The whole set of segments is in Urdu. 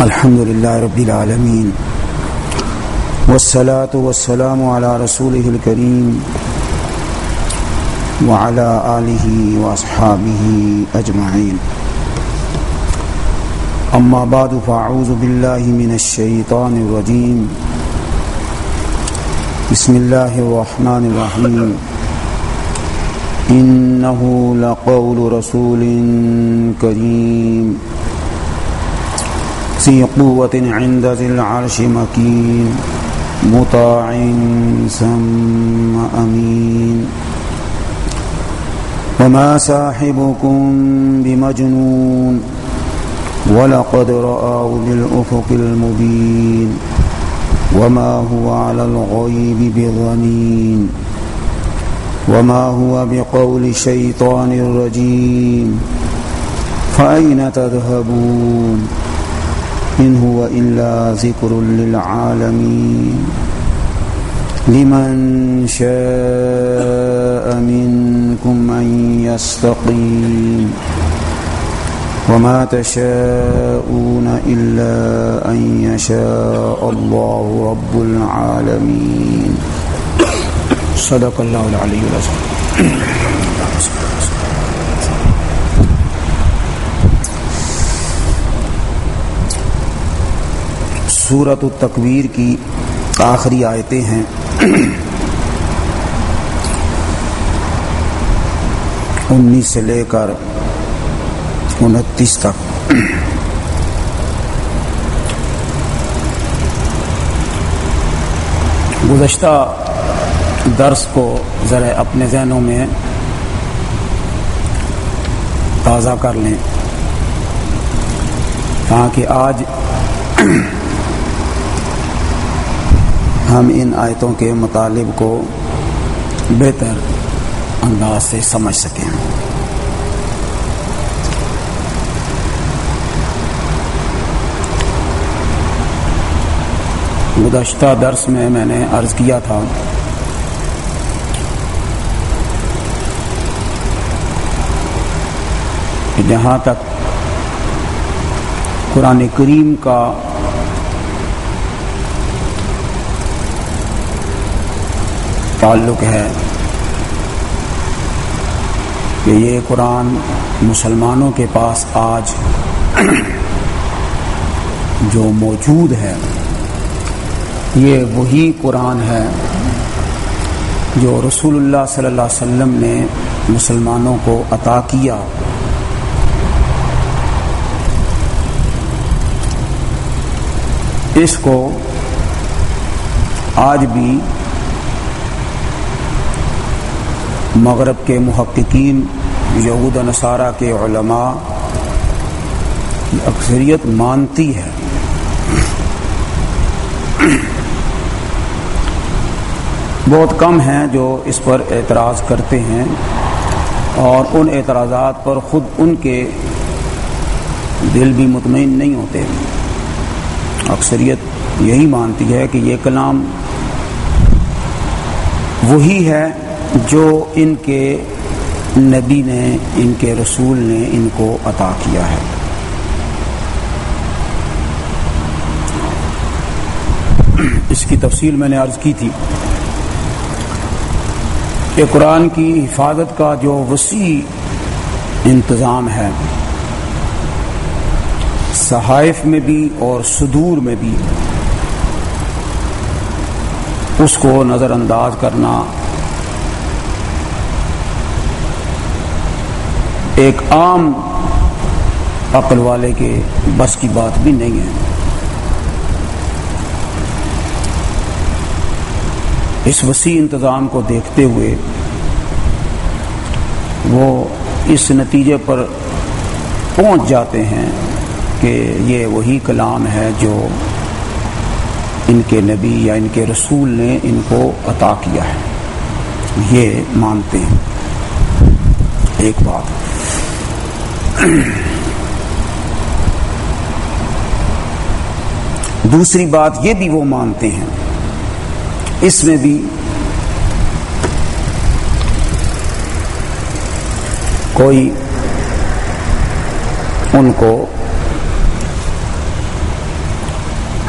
الحمد لله رب العالمين والصلاة والسلام على رسوله الكريم وعلى آله وأصحابه أجمعين أما بعد فأعوذ بالله من الشيطان الرجيم بسم الله الرحمن الرحيم إنه لقول رسول كريم ذي قوة عند ذي العرش مكين مطاع ثم أمين. وما صاحبكم بمجنون ولقد رآه بالأفق المبين. وما هو على الغيب بظنين وما هو بقول شيطان رجيم فأين تذهبون؟ إن هو إلا ذكر للعالمين لمن شاء منكم أن يستقيم وما تشاءون إلا أن يشاء الله رب العالمين. صدق الله العلي العظيم. صورت التکویر کی آخری آیتیں ہیں۔ انیس سے لے کر انتیس تک۔ گزشتہ درس کو ذرا اپنے ذہنوں میں تازہ کر لیں۔ تاکہ آج ہم ان آیتوں کے مطالب کو بہتر انداز سے سمجھ سکیں۔ گزشتہ درس میں میں نے عرض کیا تھا کہ جہاں تک قرآن کریم کا تعلق ہے کہ یہ قرآن مسلمانوں کے پاس آج جو موجود ہے، یہ وہی قرآن ہے جو رسول اللہ صلی اللہ علیہ وسلم نے مسلمانوں کو عطا کیا۔ اس کو آج بھی مغرب کے محققین، یہود نصارہ کے علماء، کی اکثریت مانتی ہے۔ بہت کم ہیں جو اس پر اعتراض کرتے ہیں اور ان اعتراضات پر خود ان کے دل بھی مطمئن نہیں ہوتے۔ اکثریت یہی مانتی ہے کہ یہ کلام وہی ہے جو ان کے نبی نے، ان کے رسول نے ان کو عطا کیا ہے۔ اس کی تفصیل میں نے عرض کی تھی کہ قرآن کی حفاظت کا جو وسیع انتظام ہے، صحائف میں بھی اور صدور میں بھی، اس کو نظر انداز کرنا ایک عام عقل والے کے بس کی بات بھی نہیں ہے۔ اس وسیع انتظام کو دیکھتے ہوئے وہ اس نتیجے پر پہنچ جاتے ہیں کہ یہ وہی کلام ہے جو ان کے نبی یا ان کے رسول نے ان کو عطا کیا ہے۔ یہ مانتے ہیں۔ ایک بات۔ دوسری بات یہ بھی وہ مانتے ہیں۔ اس میں بھی کوئی ان کو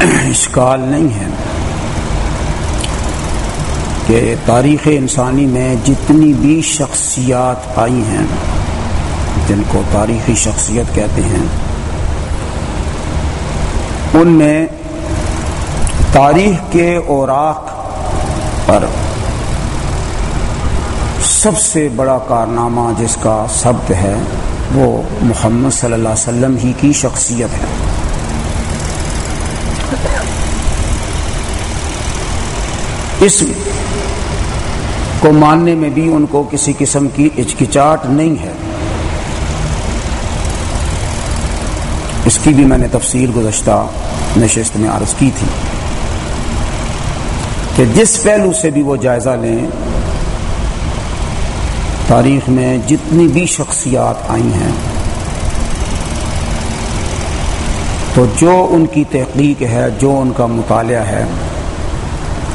اشکال نہیں ہے کہ تاریخ انسانی میں جتنی بھی شخصیات آئی ہیں جن کو تاریخی شخصیت کہتے ہیں۔ ان میں تاریخ کے اوراق پر سب سے بڑا کارنامہ جس کا ثبت ہے، وہ محمد صلی اللہ علیہ وسلم ہی کی شخصیت ہے۔ اس کو ماننے میں بھی ان کو کسی قسم کی اچکچاٹ نہیں ہے۔ اس کی بھی میں نے تفصیل گزشتہ نشست میں عرض کی تھی کہ جس پہلو سے بھی وہ جائزہ لیں، تاریخ میں جتنی بھی شخصیات آئی ہیں، تو جو ان کی تحقیق ہے، جو ان کا مطالعہ ہے،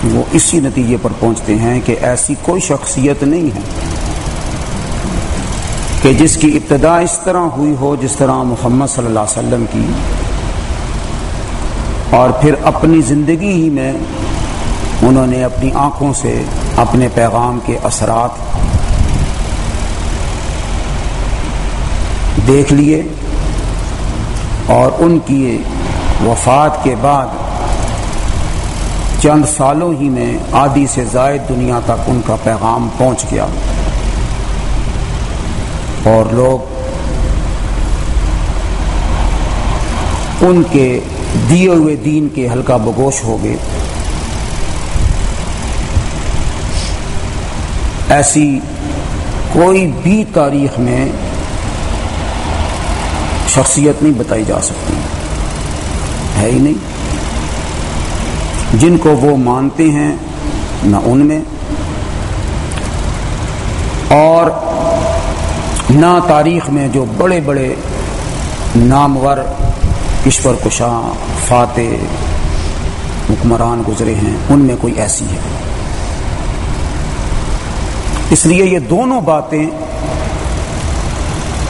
وہ اسی نتیجے پر پہنچتے ہیں کہ ایسی کوئی شخصیت نہیں ہے۔ کہ جس کی ابتدا اس طرح ہوئی ہو جس طرح محمد صلی اللہ علیہ وسلم کی، اور پھر اپنی زندگی ہی میں انہوں نے اپنی آنکھوں سے اپنے پیغام کے اثرات دیکھ لیے اور ان کی وفات کے بعد چند سالوں ہی میں آدھی سے زائد دنیا تک ان کا پیغام پہنچ گیا۔ اور لوگ ان کے دیے ہوئے دین کے ہلکا بگوش ہو گئے۔ ایسی کوئی بھی تاریخ میں شخصیت نہیں بتائی جا سکتی۔ ہے ہی نہیں۔ جن کو وہ مانتے ہیں، نہ ان میں۔ اور نہ تاریخ میں جو بڑے بڑے نامور کشور کشاں، فاتح، حکمران گزرے ہیں، ان میں کوئی ایسی ہے۔ اس لیے یہ دونوں باتیں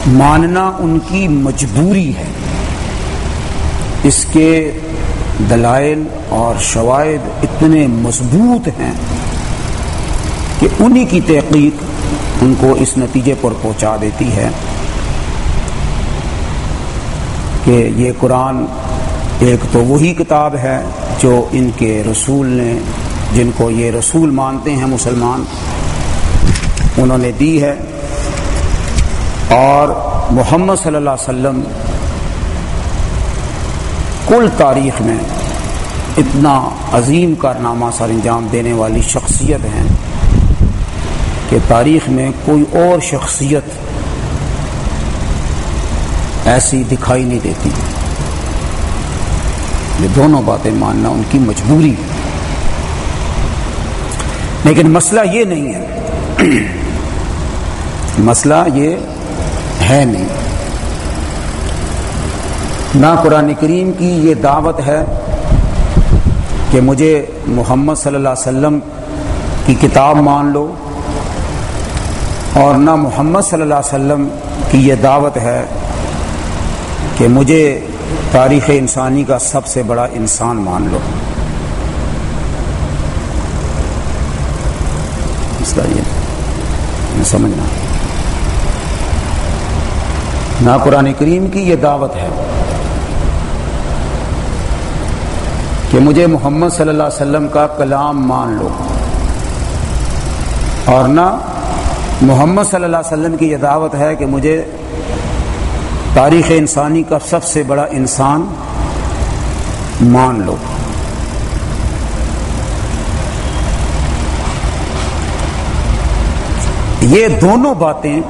ماننا ان کی مجبوری ہے۔ اس کے دلائل اور شوائد اتنے مضبوط ہیں کہ انہی کی تحقیق ان کو اس نتیجے پر پہنچا دیتی ہے کہ یہ قرآن ایک تو وہی کتاب ہے جو ان کے رسول نے، جن کو یہ رسول مانتے ہیں مسلمان، انہوں نے دی ہے۔ اور محمد صلی اللہ علیہ وسلم کل تاریخ میں اتنا عظیم کارنامہ سر انجام دینے والی شخصیت ہیں۔ کہ تاریخ میں کوئی اور شخصیت ایسی دکھائی نہیں دیتی۔ یہ دونوں باتیں ماننا ان کی مجبوری ہے۔ لیکن مسئلہ یہ نہیں ہے۔ مسئلہ یہ ہے نہیں۔ نہ قرآن کریم کی یہ دعوت ہے کہ مجھے محمد صلی اللہ علیہ وسلم کی کتاب مان لو۔ اور نہ محمد صلی اللہ علیہ وسلم کی یہ دعوت ہے کہ مجھے تاریخ انسانی کا سب سے بڑا انسان مان لو۔ یہ سمجھنا نہ قرآن کریم کی یہ دعوت ہے کہ مجھے محمد صلی اللہ علیہ وسلم کا کلام مان لو اور نہ محمد صلی اللہ علیہ وسلم کی یہ دعوت ہے کہ مجھے تاریخ انسانی کا سب سے بڑا انسان مان لو۔ یہ دونوں باتیں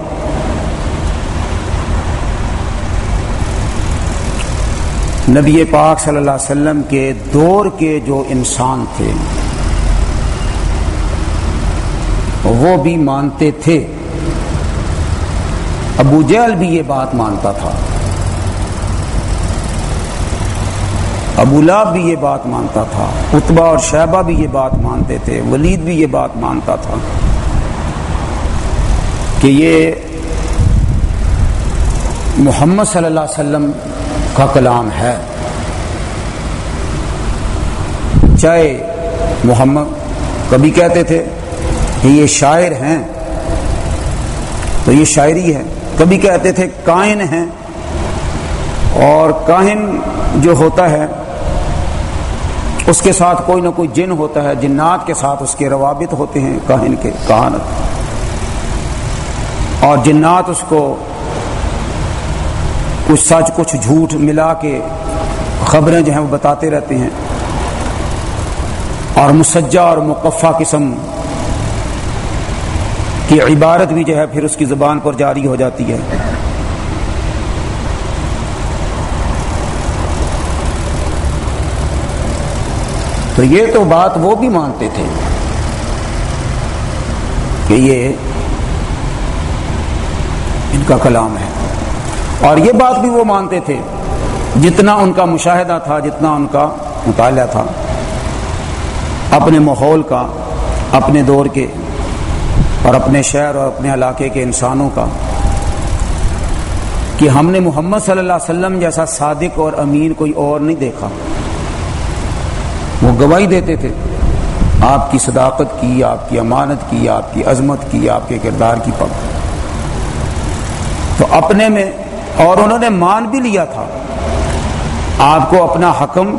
نبی پاک صلی اللہ علیہ وسلم کے دور کے جو انسان تھے وہ بھی مانتے تھے۔ ابو جہل بھی یہ بات مانتا تھا۔ ابو لاب بھی یہ بات مانتا تھا۔ اتبا اور شہبہ بھی یہ بات مانتے تھے۔ ولید بھی یہ بات مانتا تھا۔ کہ یہ محمد صلی اللہ علیہ وسلم کا کلام ہے۔ چاہے محمد کبھی کہتے تھے کہ یہ شاعر ہیں، تو یہ شاعری ہے۔ کبھی کہتے تھے، کائن ہیں۔ اور کاہن جو ہوتا ہے، اس کے ساتھ کوئی نہ کوئی جن ہوتا ہے، جنات کے ساتھ اس کے روابط ہوتے ہیں کاہن کے کہانت اور جنات اس کو کچھ سچ، کچھ جھوٹ ملا کے خبریں جو ہیں، وہ بتاتے رہتے ہیں۔ اور مسجہ اور مقفع قسم کی عبارت بھی جو ہے پھر اس کی زبان پر جاری ہو جاتی ہے۔ تو یہ تو بات وہ بھی مانتے تھے کہ یہ ان کا کلام ہے۔ اور یہ بات بھی وہ مانتے تھے جتنا ان کا مشاہدہ تھا، جتنا ان کا مطالعہ تھا۔ اپنے ماحول کا، اپنے دور کے اور اپنے شہر اور اپنے علاقے کے انسانوں کا کہ ہم نے محمد صلی اللہ علیہ وسلم جیسا صادق اور امین کوئی اور نہیں دیکھا۔ وہ گواہی دیتے تھے، آپ کی صداقت کی، آپ کی امانت کی، آپ کی عظمت کی، آپ کے کردار کی پک تو اپنے میں اور انہوں نے مان بھی لیا تھا۔ آپ کو اپنا حکم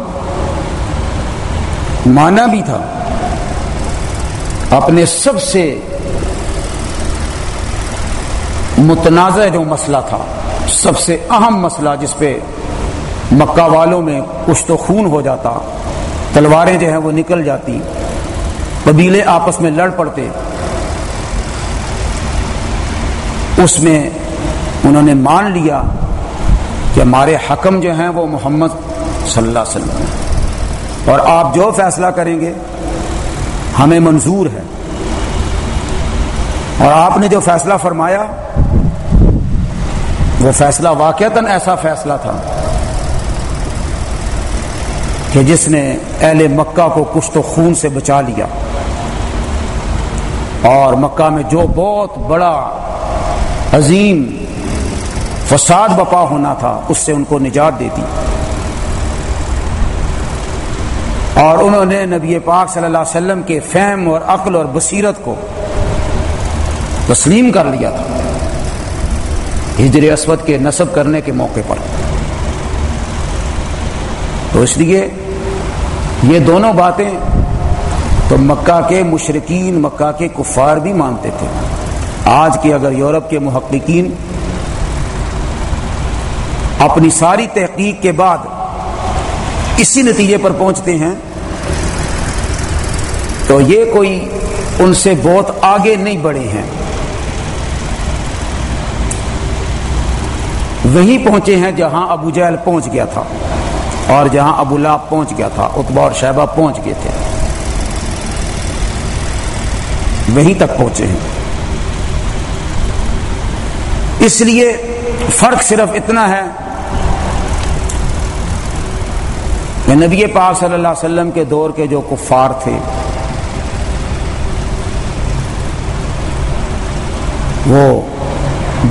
مانا بھی تھا۔ اپنے سب سے متنازع جو مسئلہ تھا، سب سے اہم مسئلہ جس پہ مکہ والوں میں کچھ تو خون ہو جاتا، تلواریں جو ہیں وہ نکل جاتی، قبیلے آپس میں لڑ پڑتے، اس میں انہوں نے مان لیا کہ ہمارے حکم جو ہیں وہ محمد صلی اللہ علیہ وسلم اور آپ جو فیصلہ کریں گے، ہمیں منظور ہے۔ اور آپ نے جو فیصلہ فرمایا وہ فیصلہ واقعتاً ایسا فیصلہ تھا کہ جس نے اہل مکہ کو کچھ تو خون سے بچا لیا اور مکہ میں جو بہت بڑا عظیم فساد بپا ہونا تھا، اس سے ان کو نجات دیتی اور انہوں نے نبی پاک صلی اللہ علیہ وسلم کے فہم اور عقل اور بصیرت کو تسلیم کر لیا تھا۔ ہجر اسود کے نصب کرنے کے موقع پر۔ تو اس لیے یہ دونوں باتیں تو مکہ کے مشرقین مکہ کے کفار بھی مانتے تھے۔ آج کے اگر یورپ کے محققین اپنی ساری تحقیق کے بعد اسی نتیجے پر پہنچتے ہیں، تو یہ کوئی ان سے بہت آگے نہیں بڑھے ہیں۔ وہیں پہنچے ہیں جہاں ابو جہل پہنچ گیا تھا اور جہاں ابو لاب پہنچ گیا تھا اتبا اور شہبہ پہنچ گئے تھے۔ وہیں تک پہنچے ہیں۔ اس لیے فرق صرف اتنا ہے کہ نبی پاک صلی اللہ علیہ وسلم کے دور کے جو کفار تھے، وہ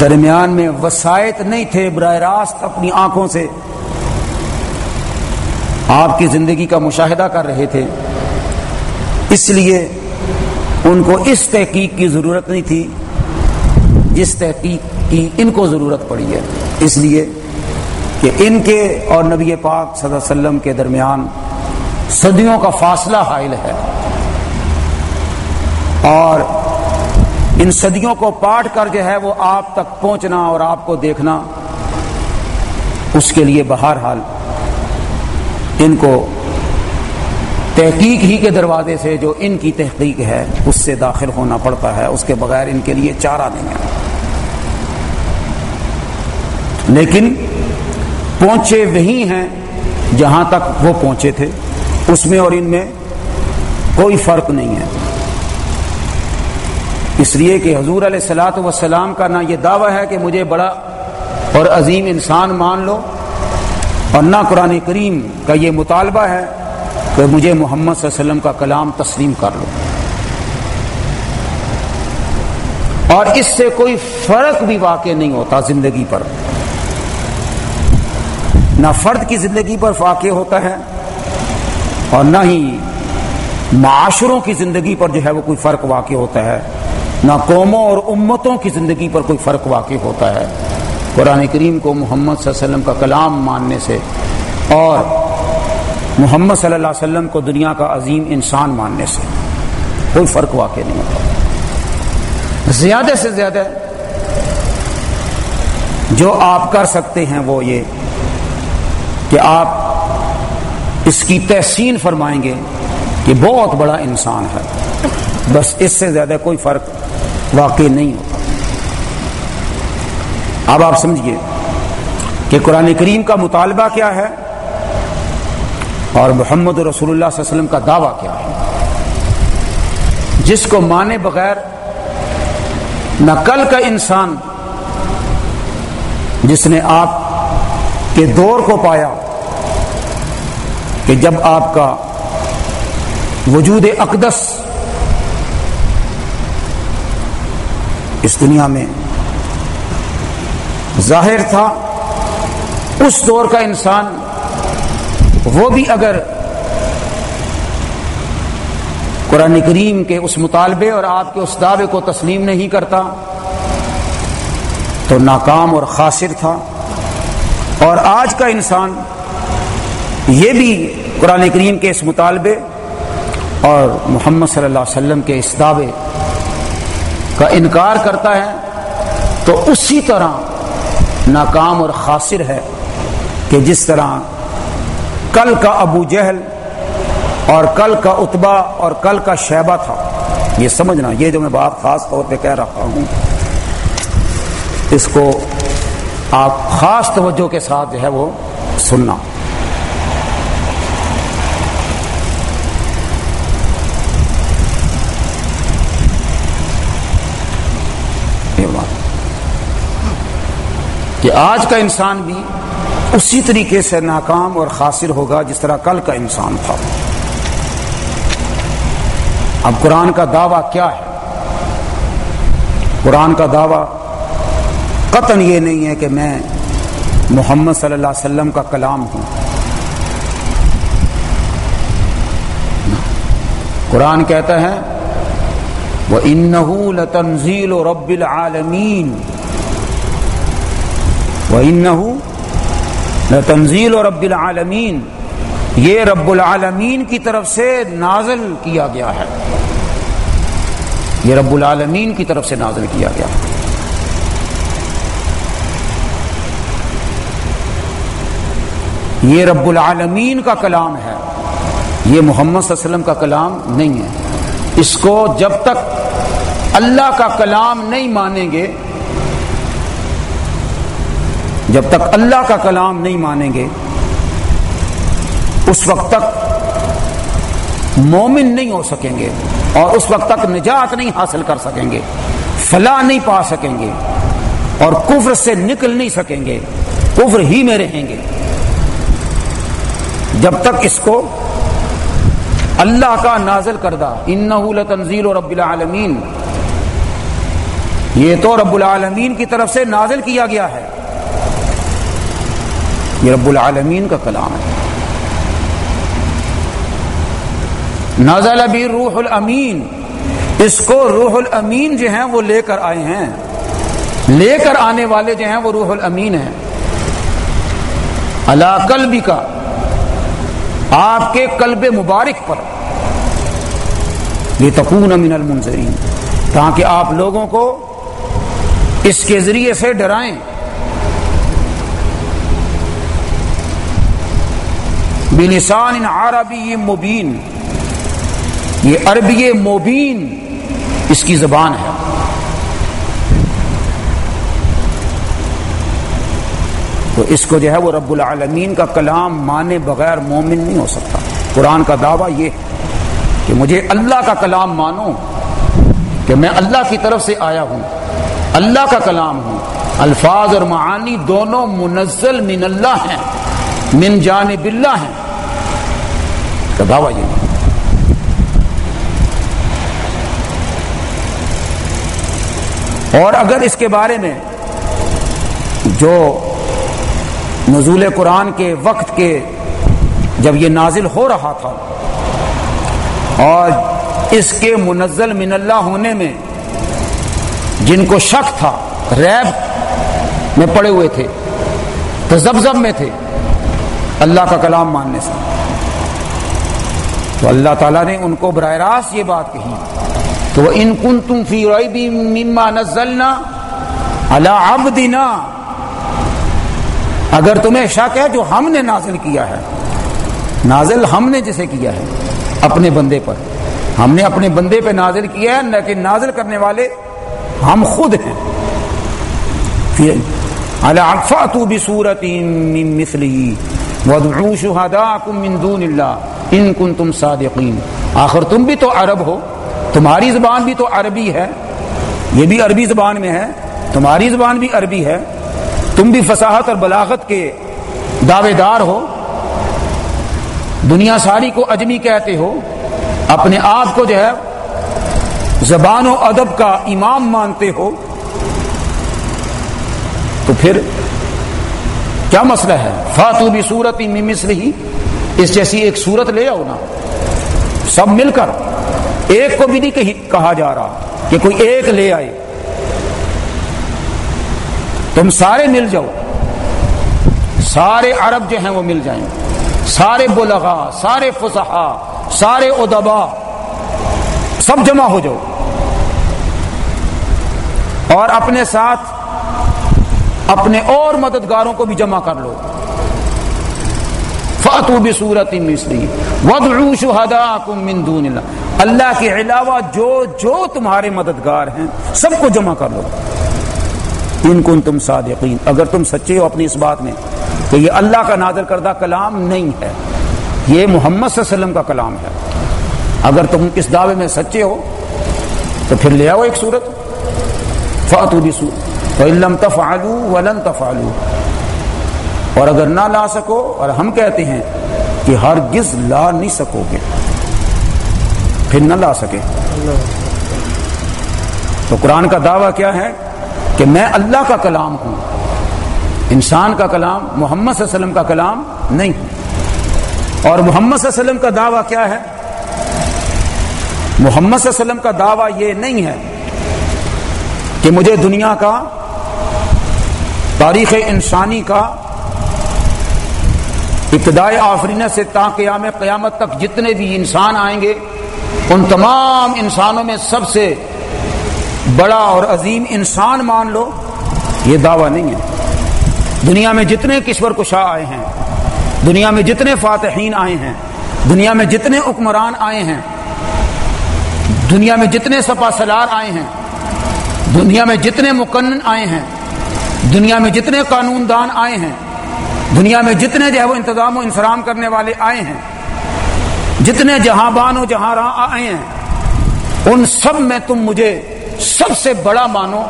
درمیان میں وسائط نہیں تھے براہ راست اپنی آنکھوں سے۔ آپ کی زندگی کا مشاہدہ کر رہے تھے۔ اس لیے ان کو اس تحقیق کی ضرورت نہیں تھی جس تحقیق کی ان کو ضرورت پڑی ہے۔ اس لیے کہ ان کے اور نبی پاک صلی اللہ علیہ وسلم کے درمیان صدیوں کا فاصلہ حائل ہے۔ اور ان صدیوں کو پاٹ کر جو ہے وہ آپ تک پہنچنا اور آپ کو دیکھنا۔ اس کے لیے بہرحال ان کو تحقیق ہی کے دروازے سے جو ان کی تحقیق ہے، اس سے داخل ہونا پڑتا ہے۔ اس کے بغیر ان کے لیے چارہ نہیں ہے۔ لیکن پہنچے وہی ہیں جہاں تک وہ پہنچے تھے۔ اس میں اور ان میں کوئی فرق نہیں ہے۔ اس لیے کہ حضور علیہ السلاۃ وسلام کا نہ یہ دعویٰ ہے کہ مجھے بڑا اور عظیم انسان مان لو اور نہ قرآن کریم کا یہ مطالبہ ہے کہ مجھے محمد صلی اللہ علیہ وسلم کا کلام تسلیم کر لو۔ اور اس سے کوئی فرق بھی واقع نہیں ہوتا زندگی پر۔ نہ فرد کی زندگی پر واقع ہوتا ہے اور نہ ہی معاشروں کی زندگی پر جو ہے وہ کوئی فرق واقع ہوتا ہے۔ نہ قوموں اور امتوں کی زندگی پر کوئی فرق واقع ہوتا ہے۔ قرآن کریم کو محمد صلی اللہ علیہ وسلم کا کلام ماننے سے اور محمد صلی اللہ علیہ وسلم کو دنیا کا عظیم انسان ماننے سے کوئی فرق واقع نہیں ہوتا۔ زیادہ سے زیادہ جو آپ کر سکتے ہیں وہ یہ کہ آپ اس کی تحسین فرمائیں گے کہ بہت بڑا انسان ہے۔ بس اس سے زیادہ کوئی فرق واقع نہیں ہوتا اب آپ سمجھیے کہ قرآن کریم کا مطالبہ کیا ہے اور محمد رسول اللہ صلی اللہ علیہ وسلم کا دعویٰ کیا ہے۔ جس کو مانے بغیر نہ کل کا انسان جس نے آپ کے دور کو پایا کہ جب آپ کا وجود اقدس اس دنیا میں ظاہر تھا، اس دور کا انسان وہ بھی اگر قرآن کریم کے اس مطالبے اور آپ کے اس دعوے کو تسلیم نہیں کرتا، تو ناکام اور خاصر تھا۔ اور آج کا انسان یہ بھی قرآن کریم کے اس مطالبے اور محمد صلی اللہ علیہ وسلم کے اس دعوے کا انکار کرتا ہے، تو اسی طرح ناکام اور خاصر ہے کہ جس طرح کل کا ابو جہل اور کل کا اتبا اور کل کا شیبہ تھا۔ یہ سمجھنا، یہ جو میں بات خاص طور پہ کہہ رہا ہوں، اس کو آپ خاص توجہ کے ساتھ جو ہے وہ سننا۔ کہ آج کا انسان بھی اسی طریقے سے ناکام اور خاصر ہوگا جس طرح کل کا انسان تھا۔ اب قرآن کا دعویٰ کیا ہے؟ قرآن کا دعویٰ قطن یہ نہیں ہے کہ میں محمد صلی اللہ علیہ وسلم کا کلام ہوں۔ قرآن کہتا ہے وہ انحول تنزیل و رب تنزیل و رب العالمین یہ رب العالمین کی طرف سے نازل کیا گیا ہے۔ یہ رب العالمین کی طرف سے نازل کیا گیا ہے۔ یہ رب العالمین کا کلام ہے۔ یہ محمد صلی اللہ علیہ وسلم کا کلام نہیں ہے۔ اس کو جب تک اللہ کا کلام نہیں مانیں گے جب تک اللہ کا کلام نہیں مانیں گے، اس وقت تک مومن نہیں ہو سکیں گے اور اس وقت تک نجات نہیں حاصل کر سکیں گے، فلاح نہیں پا سکیں گے اور کفر سے نکل نہیں سکیں گے، کفر ہی میں رہیں گے۔ جب تک اس کو اللہ کا نازل کردہ ان تنزیل و رب العالمین یہ رب العالمین کا کلام ہے۔ نازل ابھی روح الامین۔ اس کو روح الامین جو ہیں وہ لے کر آئے ہیں۔ لے کر آنے والے جو ہیں وہ روح الامین ہیں۔ اللہ قلبی کا آپ کے قلب مبارک پر۔ یہ تکون امین المنظرین تاکہ آپ لوگوں کو اس کے ذریعے سے ڈرائیں۔ بلسان عربی مبین۔ یہ عربی مبین اس کی زبان ہے۔ تو اس کو جو ہے وہ رب العالمین کا کلام مانے بغیر مومن نہیں ہو سکتا۔ قرآن کا دعویٰ یہ کہ مجھے اللہ کا کلام مانو کہ میں اللہ کی طرف سے آیا ہوں۔ اللہ کا کلام ہوں۔ الفاظ اور معانی دونوں منزل من اللہ ہیں، من جانب اللہ ہیں۔ کا دعویٰ یہ اور اگر اس کے بارے میں جو نزول قرآن کے وقت کے جب یہ نازل ہو رہا تھا اور اس کے منزل من اللہ ہونے میں جن کو شک تھا، ریب میں پڑے ہوئے تھے تزبزب میں تھے، اللہ کا کلام ماننے سے۔ تو اللہ تعالیٰ نے ان کو براہ راست یہ بات کہی تو وہ ان کن تم فی ریبی مما نزلنا اللہ عبدنا۔ اگر تمہیں شک ہے جو ہم نے نازل کیا ہے، نازل ہم نے جسے کیا ہے، اپنے بندے پر۔ ہم نے اپنے بندے پہ نازل کیا ہے لیکن نازل کرنے والے ہم خود ہیں۔ فاتوا بسورت مثلی۔ وادعوا شهداءكم من دون اللہ۔ ان کنتم صادقین۔ آخر تم بھی تو عرب ہو، تمہاری زبان بھی تو عربی ہے، یہ بھی عربی زبان میں ہے، تمہاری زبان بھی عربی ہے، تم بھی فصاحت اور بلاغت کے دعوے دار ہو۔ دنیا ساری کو اجمی کہتے ہو، اپنے آپ کو جو ہے زبان و ادب کا امام مانتے ہو۔ تو پھر کیا مسئلہ ہے؟ فاتو بھی سورت مثل ہی اس جیسی ایک سورت لے آؤ نا۔ سب مل کر ایک کو بھی نہیں کہا جا رہا کہ کوئی ایک لے آئے۔ تم سارے مل جاؤ۔ سارے عرب جو ہیں وہ مل جائیں۔ سارے بلغا، سارے فسحا سارے ادبا، سب جمع ہو جاؤ۔ اور اپنے ساتھ اپنے اور مددگاروں کو بھی جمع کر لو۔ فاتو بھی صورت مصری من دون اللہ اللہ کے علاوہ جو جو تمہارے مددگار ہیں، سب کو جمع کر لو۔ ان کن تم صادقین۔ اگر تم سچے ہو اپنی اس بات میں کہ یہ اللہ کا نازل کردہ کلام نہیں ہے۔ یہ محمد صلی اللہ علیہ وسلم کا کلام ہے۔ اگر تم اس دعوے میں سچے ہو، تو پھر لے آؤ ایک صورت۔ فاتو بھی علم تفعلو ولن تفعلو اور اگر نہ لا سکو، اور ہم کہتے ہیں کہ ہرگز لا نہیں سکو گے، پھر نہ لا سکے۔ تو قرآن کا دعویٰ کیا ہے کہ میں اللہ کا کلام ہوں، انسان کا کلام، محمد صلی اللہ علیہ وسلم کا کلام نہیں۔ ہوں اور محمد صلی اللہ علیہ وسلم کا دعویٰ کیا ہے؟ محمد صلی اللہ علیہ وسلم کا دعویٰ یہ نہیں ہے کہ مجھے دنیا کا، تاریخ انسانی کا ابتدائی آفرینہ سے تا قیام قیامت تک جتنے بھی انسان آئیں گے، ان تمام انسانوں میں سب سے بڑا اور عظیم انسان مان لو، یہ دعویٰ نہیں ہے۔ دنیا میں جتنے کشور کشا آئے ہیں، دنیا میں جتنے فاتحین آئے ہیں، دنیا میں جتنے حکمران آئے ہیں، دنیا میں جتنے سپا سلار آئے ہیں، دنیا میں جتنے مکنن آئے ہیں، دنیا میں جتنے قانون دان آئے ہیں دنیا میں جتنے جو ہے وہ انتظام و انسرام کرنے والے آئے ہیں، جتنے جہاں بان و جہاں راہ آئے ہیں، ان سب میں تم مجھے سب سے بڑا مانو۔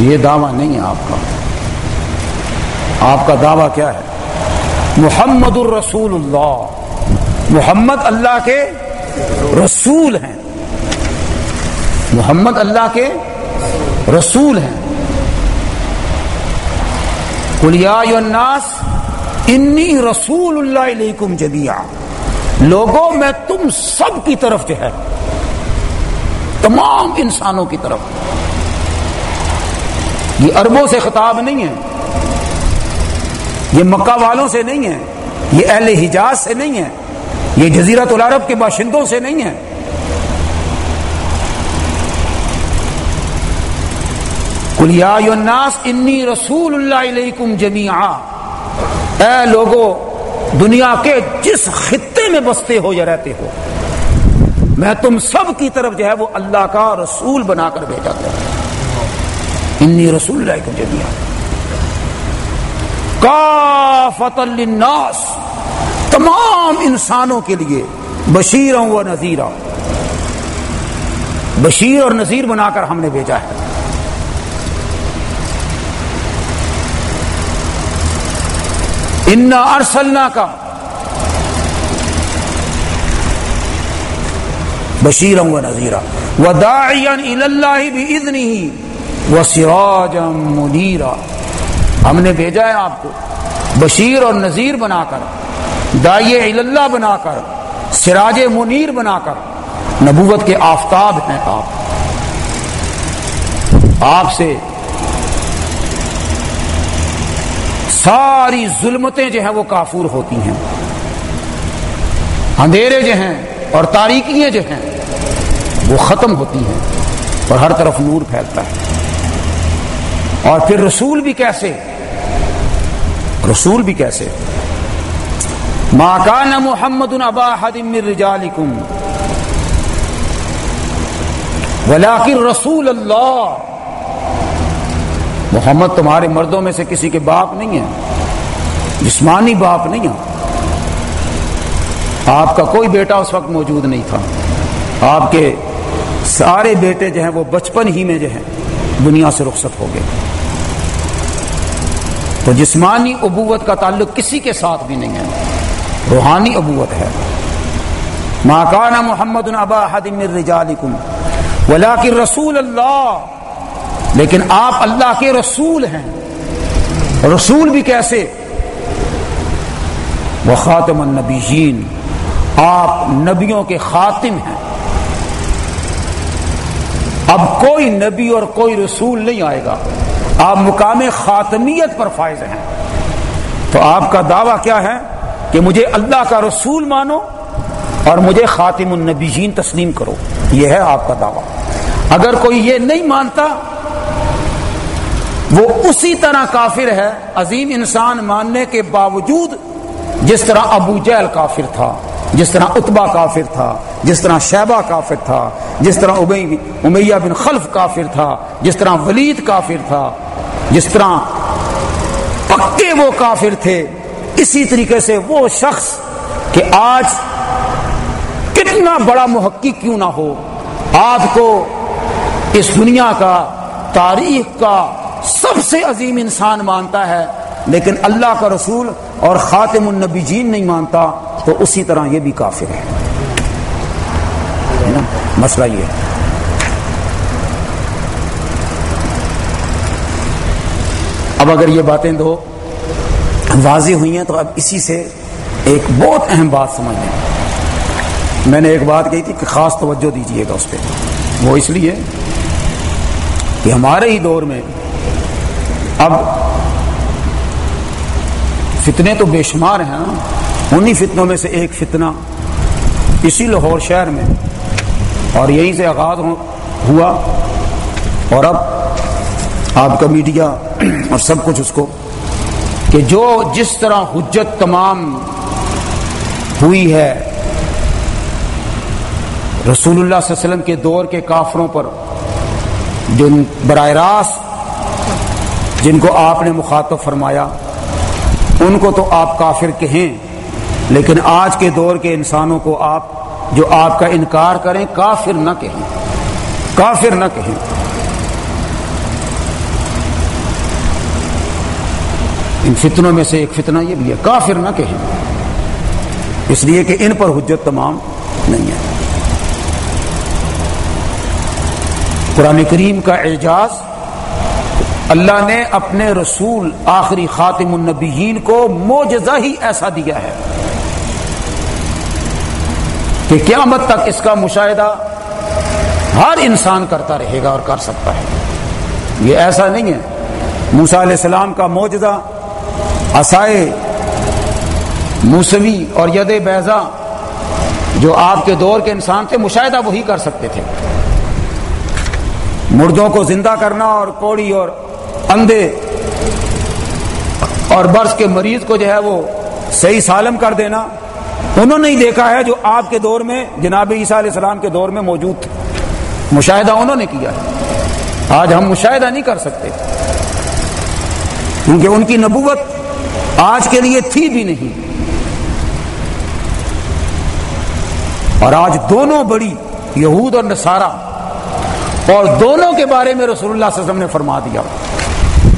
یہ دعویٰ نہیں ہے آپ کا۔ آپ کا دعویٰ کیا ہے؟ محمد الرسول اللہ۔ محمد اللہ کے رسول ہیں۔ محمد اللہ کے رسول ہیں۔ الناس انی رسول اللہ علیکم جبیا لوگوں، میں تم سب کی طرف جو ہے۔ تمام انسانوں کی طرف۔ یہ اربوں سے خطاب نہیں ہے۔ یہ مکہ والوں سے نہیں ہے۔ یہ اہل حجاز سے نہیں ہے۔ یہ جزیرت العرب کے باشندوں سے نہیں ہے۔ الناس انی رسول اللہ علیکم جمیعا۔ اے لوگو، دنیا کے جس خطے میں بستے ہو یا رہتے ہو، میں تم سب کی طرف جو ہے وہ اللہ کا رسول بنا کر بھیجا گیا۔ انی رسول اللہ کو جمیا کا للناس، تمام انسانوں کے لیے بشیر و نذیر بشیر اور نذیر بنا کر ہم نے بھیجا ہے۔ انا ارسلنا کا بشیر و نذیرہ و اللہ بھی و سراج منیرا ہم نے بھیجا ہے آپ کو۔ بشیر اور نذیر بنا کر۔ دائی اللہ بنا کر۔ سراج منیر بنا کر۔ نبوت کے آفتاب ہیں آپ۔ آپ سے ساری ظلمتیں جو ہیں وہ کافور ہوتی ہیں۔ اندھیرے جو ہیں اور تاریکیاں جو ہیں وہ ختم ہوتی ہیں اور ہر طرف نور پھیلتا ہے۔ اور پھر رسول بھی کیسے؟ رسول بھی کیسے؟ ماکان محمد ابا حدم رجالکم، ولیکن رسول اللہ محمد تمہارے مردوں میں سے کسی کے باپ نہیں ہے جسمانی باپ نہیں ہے آپ کا کوئی بیٹا اس وقت موجود نہیں تھا۔ آپ کے سارے بیٹے جو ہیں وہ بچپن ہی میں جو ہیں، دنیا سے رخصت ہو گئے۔ تو جسمانی ابوت کا تعلق کسی کے ساتھ بھی نہیں ہے۔ روحانی ابوت ہے۔ ماکانہ محمد حدم ولیکن رسول اللہ لیکن آپ اللہ کے رسول ہیں۔ رسول بھی کیسے؟ وہ خاتم النبیین، آپ نبیوں کے خاتم ہیں۔ اب کوئی نبی اور کوئی رسول نہیں آئے گا۔ آپ مقام خاتمیت پر فائز ہیں۔ تو آپ کا دعویٰ کیا ہے؟ کہ مجھے اللہ کا رسول مانو اور مجھے خاتم النبیین تسلیم کرو۔ یہ ہے آپ کا دعویٰ۔ اگر کوئی یہ نہیں مانتا وہ اسی طرح کافر ہے، عظیم انسان ماننے کے باوجود جس طرح ابو جہل کافر تھا، جس طرح اتبا کافر تھا، جس طرح شہبہ کافر تھا، جس طرح امیہ بن خلف کافر تھا، جس طرح ولید کافر تھا، جس طرح پکے وہ کافر تھے۔ اسی طریقے سے وہ شخص کہ آج کتنا بڑا محقق کیوں نہ ہو، آپ کو اس دنیا کا، تاریخ کا سب سے عظیم انسان مانتا ہے، لیکن اللہ کا رسول اور خاتم النبی جین نہیں مانتا، تو اسی طرح یہ بھی کافر ہے۔ مسئلہ یہ ہے۔ اب اگر یہ باتیں دو، واضح ہوئی ہیں، تو اب اسی سے ایک بہت اہم بات سمجھ لیں۔ میں نے ایک بات کہی تھی کہ خاص توجہ دیجیے گا اس پہ۔ وہ اس لیے کہ ہمارے ہی دور میں اب فتنے تو بے شمار ہیں انہی فتنوں میں سے ایک فتنہ اسی لاہور شہر میں اور یہیں سے آغاز ہوا اور اب آپ کا میڈیا اور سب کچھ اس کو کہ جو جس طرح حجت تمام ہوئی ہے، رسول اللہ صلی اللہ علیہ وسلم کے دور کے کافروں پر جن براہ راست جن کو آپ نے مخاطب فرمایا، ان کو تو آپ کافر کہیں، لیکن آج کے دور کے انسانوں کو آپ، جو آپ کا انکار کریں، کافر نہ کہیں۔ کافر نہ کہیں۔ ان فتنوں میں سے ایک فتنہ یہ بھی ہے، کافر نہ کہیں۔ اس لیے کہ ان پر حجت تمام نہیں ہے۔ قرآن کریم کا اعجاز اللہ نے اپنے رسول آخری خاتم النبیین کو موجزہ ہی ایسا دیا ہے کہ قیامت تک اس کا مشاہدہ ہر انسان کرتا رہے گا اور کر سکتا ہے۔ یہ ایسا نہیں ہے۔ موسا علیہ السلام کا موجودہ اسائے موسوی اور ید بیزا جو آپ کے دور کے انسان تھے، مشاہدہ وہی کر سکتے تھے۔ مردوں کو زندہ کرنا اور کوڑی اور اندھے اور برس کے مریض کو جو ہے وہ صحیح سالم کر دینا انہوں نے ہی دیکھا ہے جو آپ کے دور میں جناب عیسیٰ علیہ السلام کے دور میں موجود تھے۔ مشاہدہ انہوں نے کیا آج ہم مشاہدہ نہیں کر سکتے۔ کیونکہ ان کی نبوت آج کے لیے تھی بھی نہیں۔ اور آج دونوں بڑی یہود اور نصارہ اور دونوں کے بارے میں رسول اللہ صلی اللہ علیہ وسلم نے فرما دیا۔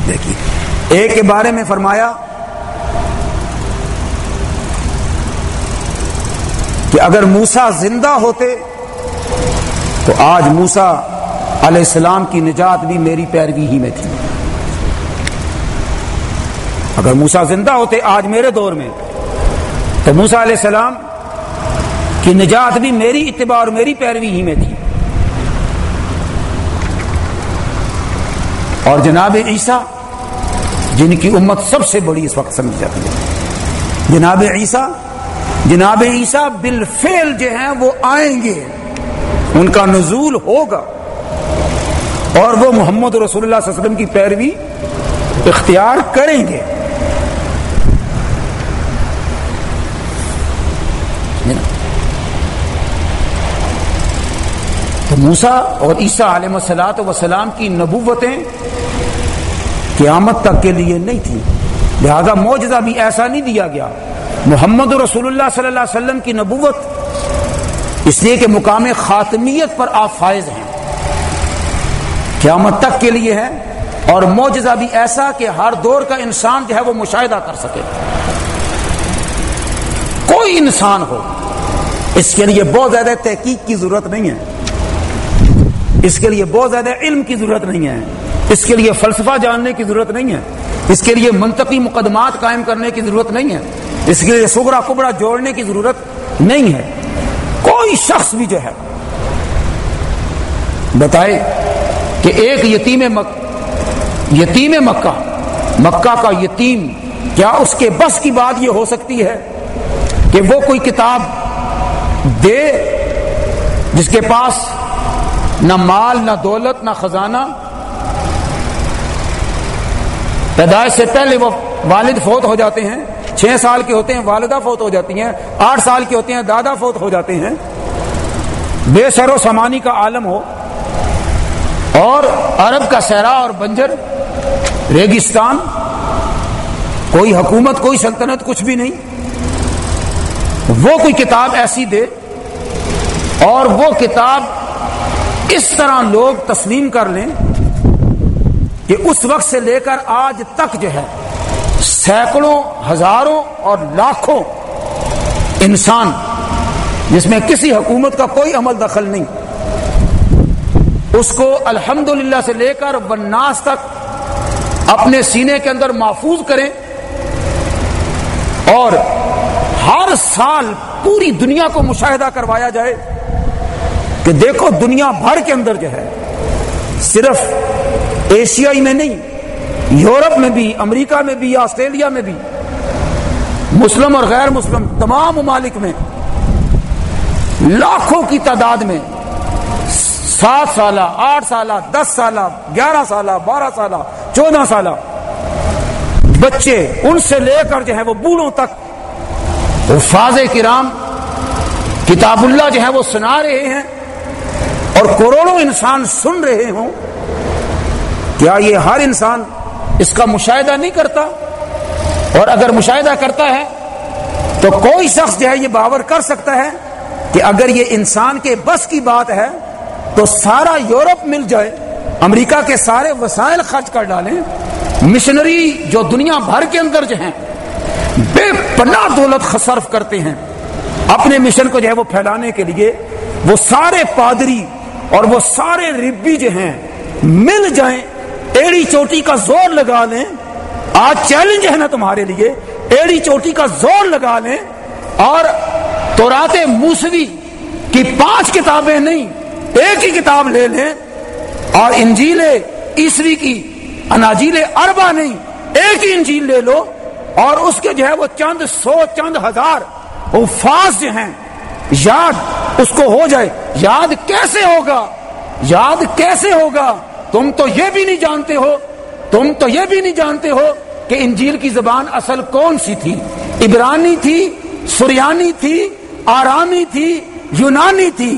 دیکھیے ایک کے بارے میں فرمایا کہ اگر موسا زندہ ہوتے تو آج موسا علیہ السلام کی نجات بھی میری پیروی ہی میں تھی۔ اگر موسا زندہ ہوتے آج میرے دور میں تو موسا علیہ السلام کہ نجات بھی میری اتباع اور میری پیروی ہی میں تھی۔ اور جناب عیسیٰ جن کی امت سب سے بڑی اس وقت سمجھ جاتی ہے۔ جناب عیسیٰ جناب عیسیٰ بالفعل جو ہیں وہ آئیں گے۔ ان کا نزول ہوگا۔ اور وہ محمد رسول اللہ صلی اللہ علیہ وسلم کی پیروی اختیار کریں گے۔ تو موسا اور عیسیٰ علیہ مسلاط وسلام کی نبوتیں قیامت تک کے لیے نہیں تھی۔ لہذا معجزہ بھی ایسا نہیں دیا گیا۔ محمد رسول اللہ صلی اللہ علیہ وسلم کی نبوت، اس لیے کہ مقام خاتمیت پر آپ فائز ہیں۔ قیامت تک کے لیے ہے اور معجزہ بھی ایسا کہ ہر دور کا انسان جو ہے وہ مشاہدہ کر سکے۔ کوئی انسان ہو، اس کے لیے بہت زیادہ تحقیق کی ضرورت نہیں ہے۔ اس کے لیے بہت زیادہ علم کی ضرورت نہیں ہے۔ اس کے لیے فلسفہ جاننے کی ضرورت نہیں ہے۔ اس کے لیے منطقی مقدمات قائم کرنے کی ضرورت نہیں ہے۔ اس کے لیے سگڑا کبڑا جوڑنے کی ضرورت نہیں ہے۔ کوئی شخص بھی جو ہے، بتائے کہ ایک یتیم مک، یتیم مکہ مکہ کا یتیم، کیا اس کے بس کی بات یہ ہو سکتی ہے کہ وہ کوئی کتاب دے جس کے پاس نہ مال، نہ دولت، نہ خزانہ پیدائش سے پہلے وہ والد فوت ہو جاتے ہیں، چھ سال کے ہوتے ہیں، والدہ فوت ہو جاتی ہیں، آٹھ سال کے ہوتے ہیں، دادا فوت ہو جاتے ہیں۔ بے سر و سمانی کا عالم ہو۔ اور عرب کا سہرا اور بنجر، ریگستان، کوئی حکومت، کوئی سلطنت، کچھ بھی نہیں۔ وہ کوئی کتاب ایسی دے اور وہ کتاب اس طرح لوگ تسلیم کر لیں۔ کہ اس وقت سے لے کر آج تک جو ہے سینکڑوں، ہزاروں اور لاکھوں انسان جس میں کسی حکومت کا کوئی عمل دخل نہیں، اس کو الحمد سے لے کر وناس تک اپنے سینے کے اندر محفوظ کریں اور ہر سال پوری دنیا کو مشاہدہ کروایا جائے کہ دیکھو دنیا بھر کے اندر جو ہے صرف ایشیائی میں نہیں، یورپ میں بھی، امریکہ میں بھی، آسٹریلیا میں بھی۔ مسلم اور غیر مسلم تمام ممالک میں، لاکھوں کی تعداد میں، سات سالہ، آٹھ سالہ، دس سالہ، گیارہ سالہ، بارہ سالہ، چودہ سالہ۔ بچے، ان سے لے کر جو ہے وہ بوڑھوں تک حفاظ کرام، کتاب اللہ جو ہے وہ سنا رہے ہیں اور کروڑوں انسان سن رہے ہوں۔ کیا یہ ہر انسان اس کا مشاہدہ نہیں کرتا اور اگر مشاہدہ کرتا ہے تو کوئی شخص جو ہے یہ باور کر سکتا ہے کہ اگر یہ انسان کے بس کی بات ہے تو سارا یورپ مل جائے، امریکہ کے سارے وسائل خرچ کر ڈالیں، مشنری جو دنیا بھر کے اندر جو ہیں، بے پناہ دولت خصرف کرتے ہیں۔ اپنے مشن کو جو ہے وہ پھیلانے کے لیے وہ سارے پادری اور وہ سارے ربی جو ہیں مل جائیں۔ ایڑی چوٹی کا زور لگا لیں۔ آج چیلنج ہے نا تمہارے لیے۔ ایڑی چوٹی کا زور لگا لیں۔ اور تورات موسوی کی پانچ کتابیں نہیں، ایک ہی کتاب لے لیں۔ اور انجیل عیسوی کی، اناجیل اربا نہیں، ایک ہی انجیل لے لو۔ اور اس کے جو ہے وہ چند سو چند ہزار الفاظ جو ہیں، یاد اس کو ہو جائے۔ یاد کیسے ہوگا؟ یاد کیسے ہوگا؟ تم تو یہ بھی نہیں جانتے ہو، تم تو یہ بھی نہیں جانتے ہو کہ انجیل کی زبان اصل کون سی تھی؟ عبرانی تھی، سریانی تھی، آرامی تھی، یونانی تھی؟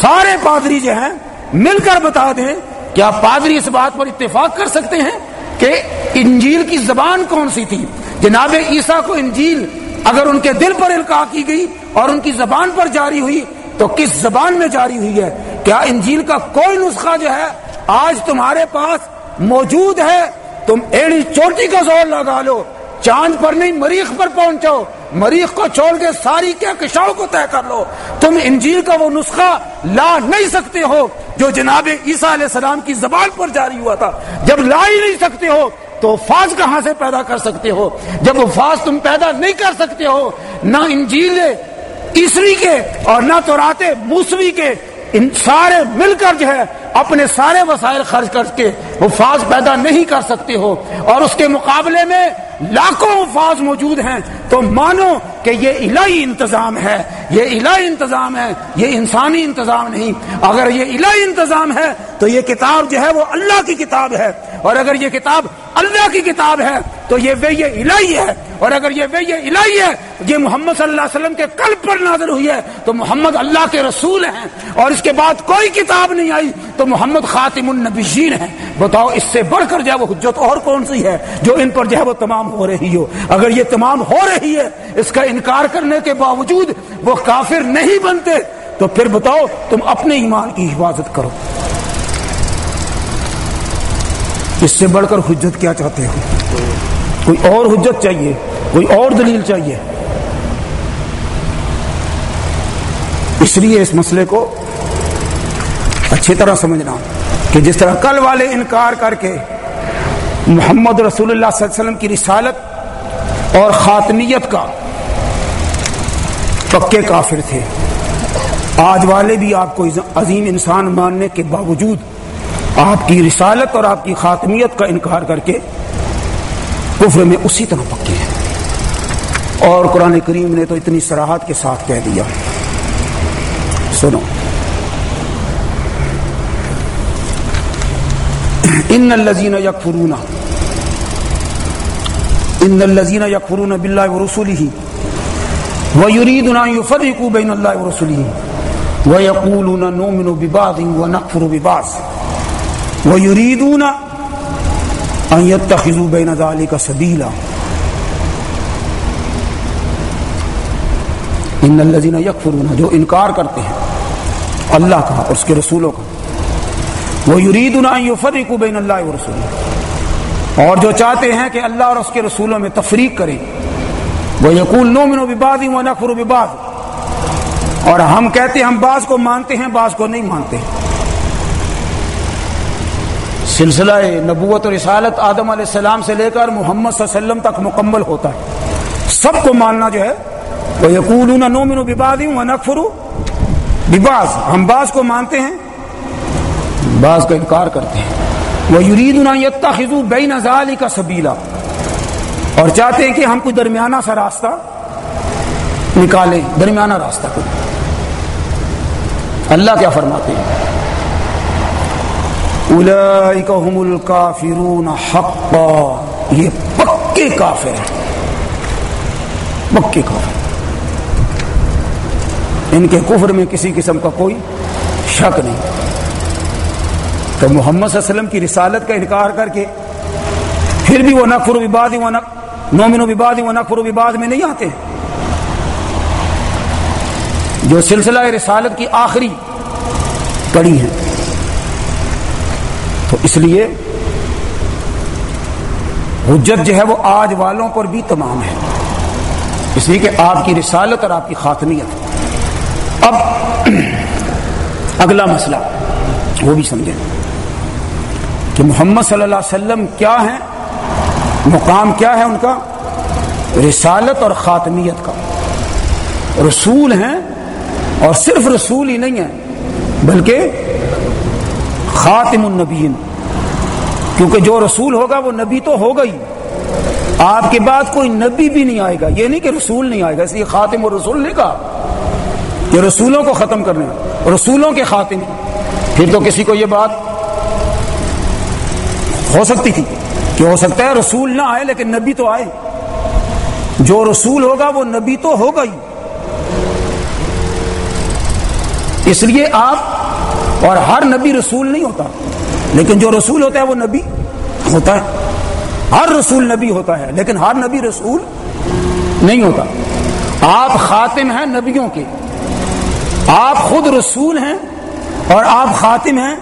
سارے پادری جو ہیں، مل کر بتا دیں، کیا پادری اس بات پر اتفاق کر سکتے ہیں کہ انجیل کی زبان کون سی تھی؟ جناب عیسیٰ کو انجیل اگر ان کے دل پر القاع کی گئی اور ان کی زبان پر جاری ہوئی، تو کس زبان میں جاری ہوئی ہے؟ کیا انجیل کا کوئی نسخہ جو ہے آج تمہارے پاس موجود ہے، تم ایڑی چوٹی کا زور لگا لو چاند پر نہیں، مریخ پر پہنچو مریخ کو چھوڑ کے ساری کیا کشاؤ کو طے کر لو۔ تم انجیل کا وہ نسخہ لا نہیں سکتے ہو جو جناب عیسیٰ علیہ السلام کی زبان پر جاری ہوا تھا۔ جب لا ہی نہیں سکتے ہو تو فاظ کہاں سے پیدا کر سکتے ہو؟ جب فاظ تم پیدا نہیں کر سکتے ہو، نہ انجیل عیسوی کے اور نہ تورات موسوی کے، ان سارے مل کر جو ہے اپنے سارے وسائل خرچ کر کے وفاظ پیدا نہیں کر سکتے ہو اور اس کے مقابلے میں لاکھوں وفاظ موجود ہیں تو مانو کہ یہ الہی انتظام ہے، یہ الہی انتظام ہے، یہ انسانی انتظام نہیں۔ اگر یہ الہی انتظام ہے تو یہ کتاب جو ہے وہ اللہ کی کتاب ہے۔ اور اگر یہ کتاب اللہ کی کتاب ہے تو یہ وی الہی ہے اور اگر یہ وی الہی ہے، یہ محمد صلی اللہ علیہ وسلم کے قلب پر نازل ہوئی ہے، تو محمد اللہ کے رسول ہیں۔ اور اس کے بعد کوئی کتاب نہیں آئی، تو محمد خاتم النبیین ہے بتاؤ، اس سے بڑھ کر جو ہے، وہ حجت اور کون سی ہے جو ان پر جو ہے، وہ تمام ہو رہی ہو۔ اگر یہ تمام ہو رہی ہے، اس کا انکار کرنے کے باوجود وہ کافر نہیں بنتے، تو پھر بتاؤ، تم اپنے ایمان کی حفاظت کرو۔ اس سے بڑھ کر حجت کیا چاہتے ہو؟ کوئی اور حجت چاہیے؟ کوئی اور دلیل چاہیے؟ اس لیے اس مسئلے کو اچھی طرح سمجھنا کہ جس طرح کل والے انکار کر کے محمد رسول اللہ صلی اللہ علیہ وسلم کی رسالت اور خاتمیت کا پکے کافر تھے۔ آج والے بھی آپ کو عظیم انسان ماننے کے باوجود آپ کی رسالت اور آپ کی خاتمیت کا انکار کر کے کفر میں اسی طرح پکے ہیں۔ اور قرآن کریم نے تو اتنی سراہد کے ساتھ کہہ دیا۔ سنو۔ ان الزین یکفرون۔ ان الزین یکفرون باللہ و رسول ورسوله ويريدون ان يفرقوا بين الله ورسوله ويقولون نؤمن ببعض ونكفر ببعض۔ ويريدون ان يتخذوا بين ذلك سبيلا ان الذين يكفرون، جو انکار کرتے ہیں اللہ کا اور اس کے رسولوں کا۔ وہ یریدون ان يفرقوا بين الله ورسوله اور جو چاہتے ہیں کہ اللہ اور اس کے رسولوں میں تفریق کریں۔ وہ یقول نؤمن ببعض ونكفر ببعض۔ اور ہم کہتے ہیں، ہم بعض کو مانتے ہیں، بعض کو نہیں مانتے۔ سلسلہ نبوت اور رسالت آدم علیہ السلام سے لے کر محمد صلی اللہ علیہ وسلم تک مکمل ہوتا ہے۔ سب کو ماننا جو ہے وہ یقول نومن و بباد ہوں نقفرو بباز ہم بعض کو مانتے ہیں، بعض کا انکار کرتے ہیں۔ وہ یرید یتا خزو بے نظالی کا سبیلا اور چاہتے ہیں کہ ہم کوئی درمیانہ سا راستہ نکالیں، درمیانہ راستہ کو اللہ کیا فرماتے ہیں؟ هم الكافرون حقا، یہ پکے کافر ہیں۔ پکے کافر ان کے کفر میں کسی قسم کا کوئی شک نہیں۔ تو محمد صلی اللہ علیہ وسلم کی رسالت کا انکار کر کے پھر بھی وہ نقفر و بباد و نومن و بباد و نقفر و بباد میں نہیں آتے۔ جو سلسلہ رسالت کی آخری کڑی ہے۔ تو اس لیے حجت جو ہے وہ آج والوں پر بھی تمام ہے۔ اس لیے کہ آپ کی رسالت اور آپ کی خاتمیت اب اگلا مسئلہ وہ بھی سمجھیں کہ محمد صلی اللہ علیہ وسلم کیا ہے مقام کیا ہے ان کا؟ رسالت اور خاتمیت کا۔ رسول ہیں اور صرف رسول ہی نہیں ہے بلکہ خاتم النبیین۔ کیونکہ جو رسول ہوگا وہ نبی تو ہوگا ہی۔ آپ کے بعد کوئی نبی بھی نہیں آئے گا۔ یہ نہیں کہ رسول نہیں آئے گا، اس لیے خاتم اور رسول نے کہا۔ یہ رسولوں کو ختم کرنے رسولوں کے خاتم پھر تو کسی کو یہ بات ہو سکتی تھی کہ ہو سکتا ہے رسول نہ آئے لیکن نبی تو آئے جو رسول ہوگا وہ نبی تو ہوگا ہی۔ اس لیے آپ اور ہر نبی رسول نہیں ہوتا لیکن جو رسول ہوتا ہے وہ نبی ہوتا ہے۔ ہر رسول نبی ہوتا ہے لیکن ہر نبی رسول نہیں ہوتا۔ آپ خاتم ہیں نبیوں کے۔ آپ خود رسول ہیں اور آپ خاتم ہیں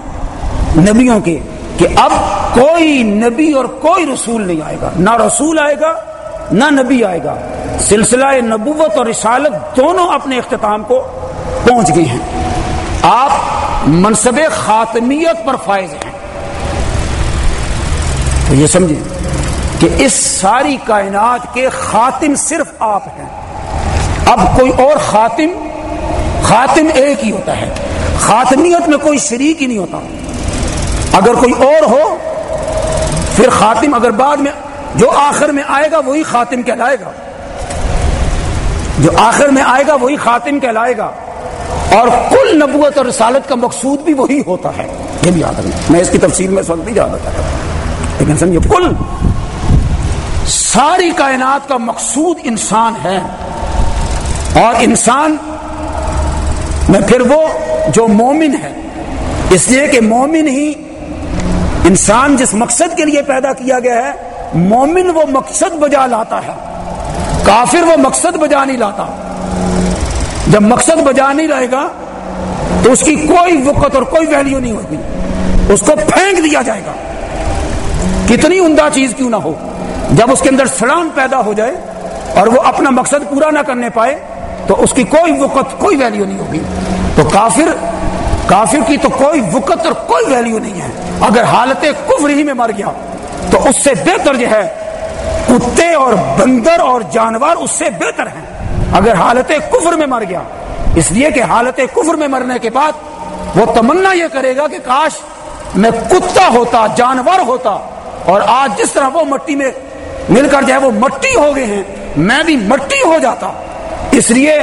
نبیوں کے کہ اب کوئی نبی اور کوئی رسول نہیں آئے گا۔ نہ رسول آئے گا، نہ نبی آئے گا۔ سلسلہ نبوت اور رسالت دونوں اپنے اختتام کو پہنچ گئے ہیں۔ آپ منصب خاتمیت پر فائز ہیں۔ تو یہ سمجھیں کہ اس ساری کائنات کے خاتم صرف آپ ہیں۔ اب کوئی اور خاتم خاتم ایک ہی ہوتا ہے۔ خاتمیت میں کوئی شریک ہی نہیں ہوتا۔ اگر کوئی اور ہو، پھر خاتم اگر بعد میں، جو آخر میں آئے گا، وہی خاتم کہلائے گا۔ جو آخر میں آئے گا، وہی خاتم کہلائے گا۔ اور کل نبوت اور رسالت کا مقصود بھی وہی ہوتا ہے۔ یہ بھی یاد رکھنا۔ میں اس کی تفصیل میں اس وقت نہیں جانتا لیکن سمجھے کل ساری کائنات کا مقصود انسان ہے۔ اور انسان میں پھر وہ جو مومن ہے، اس لیے کہ مومن ہی انسان جس مقصد کے لیے پیدا کیا گیا ہے، مومن وہ مقصد بجا لاتا ہے۔ کافر وہ مقصد بجا نہیں لاتا۔ جب مقصد بجا نہیں رہے گا، تو اس کی کوئی وقت اور کوئی ویلیو نہیں ہوگی۔ اس کو پھینک دیا جائے گا۔ کتنی عمدہ چیز کیوں نہ ہو۔ جب اس کے اندر سڑان پیدا ہو جائے اور وہ اپنا مقصد پورا نہ کرنے پائے تو اس کی کوئی وقت کوئی ویلیو نہیں ہوگی۔ تو کافر کافر کی تو کوئی وقت اور کوئی ویلیو نہیں ہے۔ اگر حالت کفر ہی میں مر گیا، تو اس سے بہتر جو ہے، کتے اور بندر اور جانور اس سے بہتر ہیں۔ اگر حالت کفر میں مر گیا، اس لیے کہ حالت کفر میں مرنے کے بعد وہ تمنا یہ کرے گا کہ کاش میں کتا ہوتا، جانور ہوتا، اور آج جس طرح وہ مٹی میں مل کر جائے وہ مٹی ہو گئے ہیں، میں بھی مٹی ہو جاتا۔ اس لیے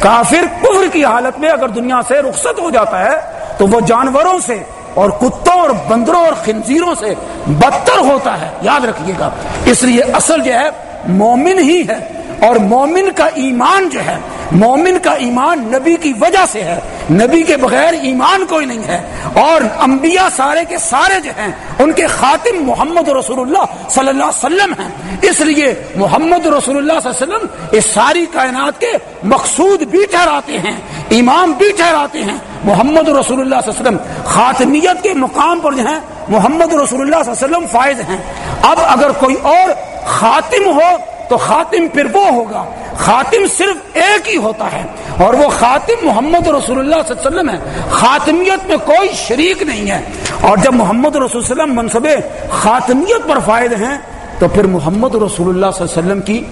کافر کفر کی حالت میں اگر دنیا سے رخصت ہو جاتا ہے تو وہ جانوروں سے اور کتوں اور بندروں اور خنزیروں سے بدتر ہوتا ہے۔ یاد رکھیے گا۔ اس لیے اصل جو ہے مومن ہی ہے اور مومن کا ایمان جو ہے مومن کا ایمان نبی کی وجہ سے ہے۔ نبی کے بغیر ایمان کوئی نہیں ہے۔ اور انبیاء سارے کے سارے جو ہیں، ان کے خاتم محمد رسول اللہ صلی اللہ علیہ وسلم ہیں۔ اس لیے محمد رسول اللہ صلی اللہ علیہ وسلم اس ساری کائنات کے مقصود بھی ٹھہراتے ہیں، امام بھی ٹھہراتے ہیں۔ محمد رسول اللہ صلی اللہ علیہ وسلم خاتمیت کے مقام پر جو ہیں، محمد رسول اللہ صلی اللہ علیہ وسلم فائز ہیں۔ اب اگر کوئی اور خاتم ہو تو خاتم پھر وہ ہوگا۔ خاتم صرف ایک ہی ہوتا ہے۔ اور وہ خاتم محمد رسول اللہ صلی اللہ علیہ وسلم ہے۔ خاتمیت میں کوئی شریک نہیں ہے۔ اور جب محمد رسول اللہ علیہ وسلم منصب خاتمیت پر فائد ہیں، تو پھر محمد رسول اللہ صلی اللہ علیہ وسلم کی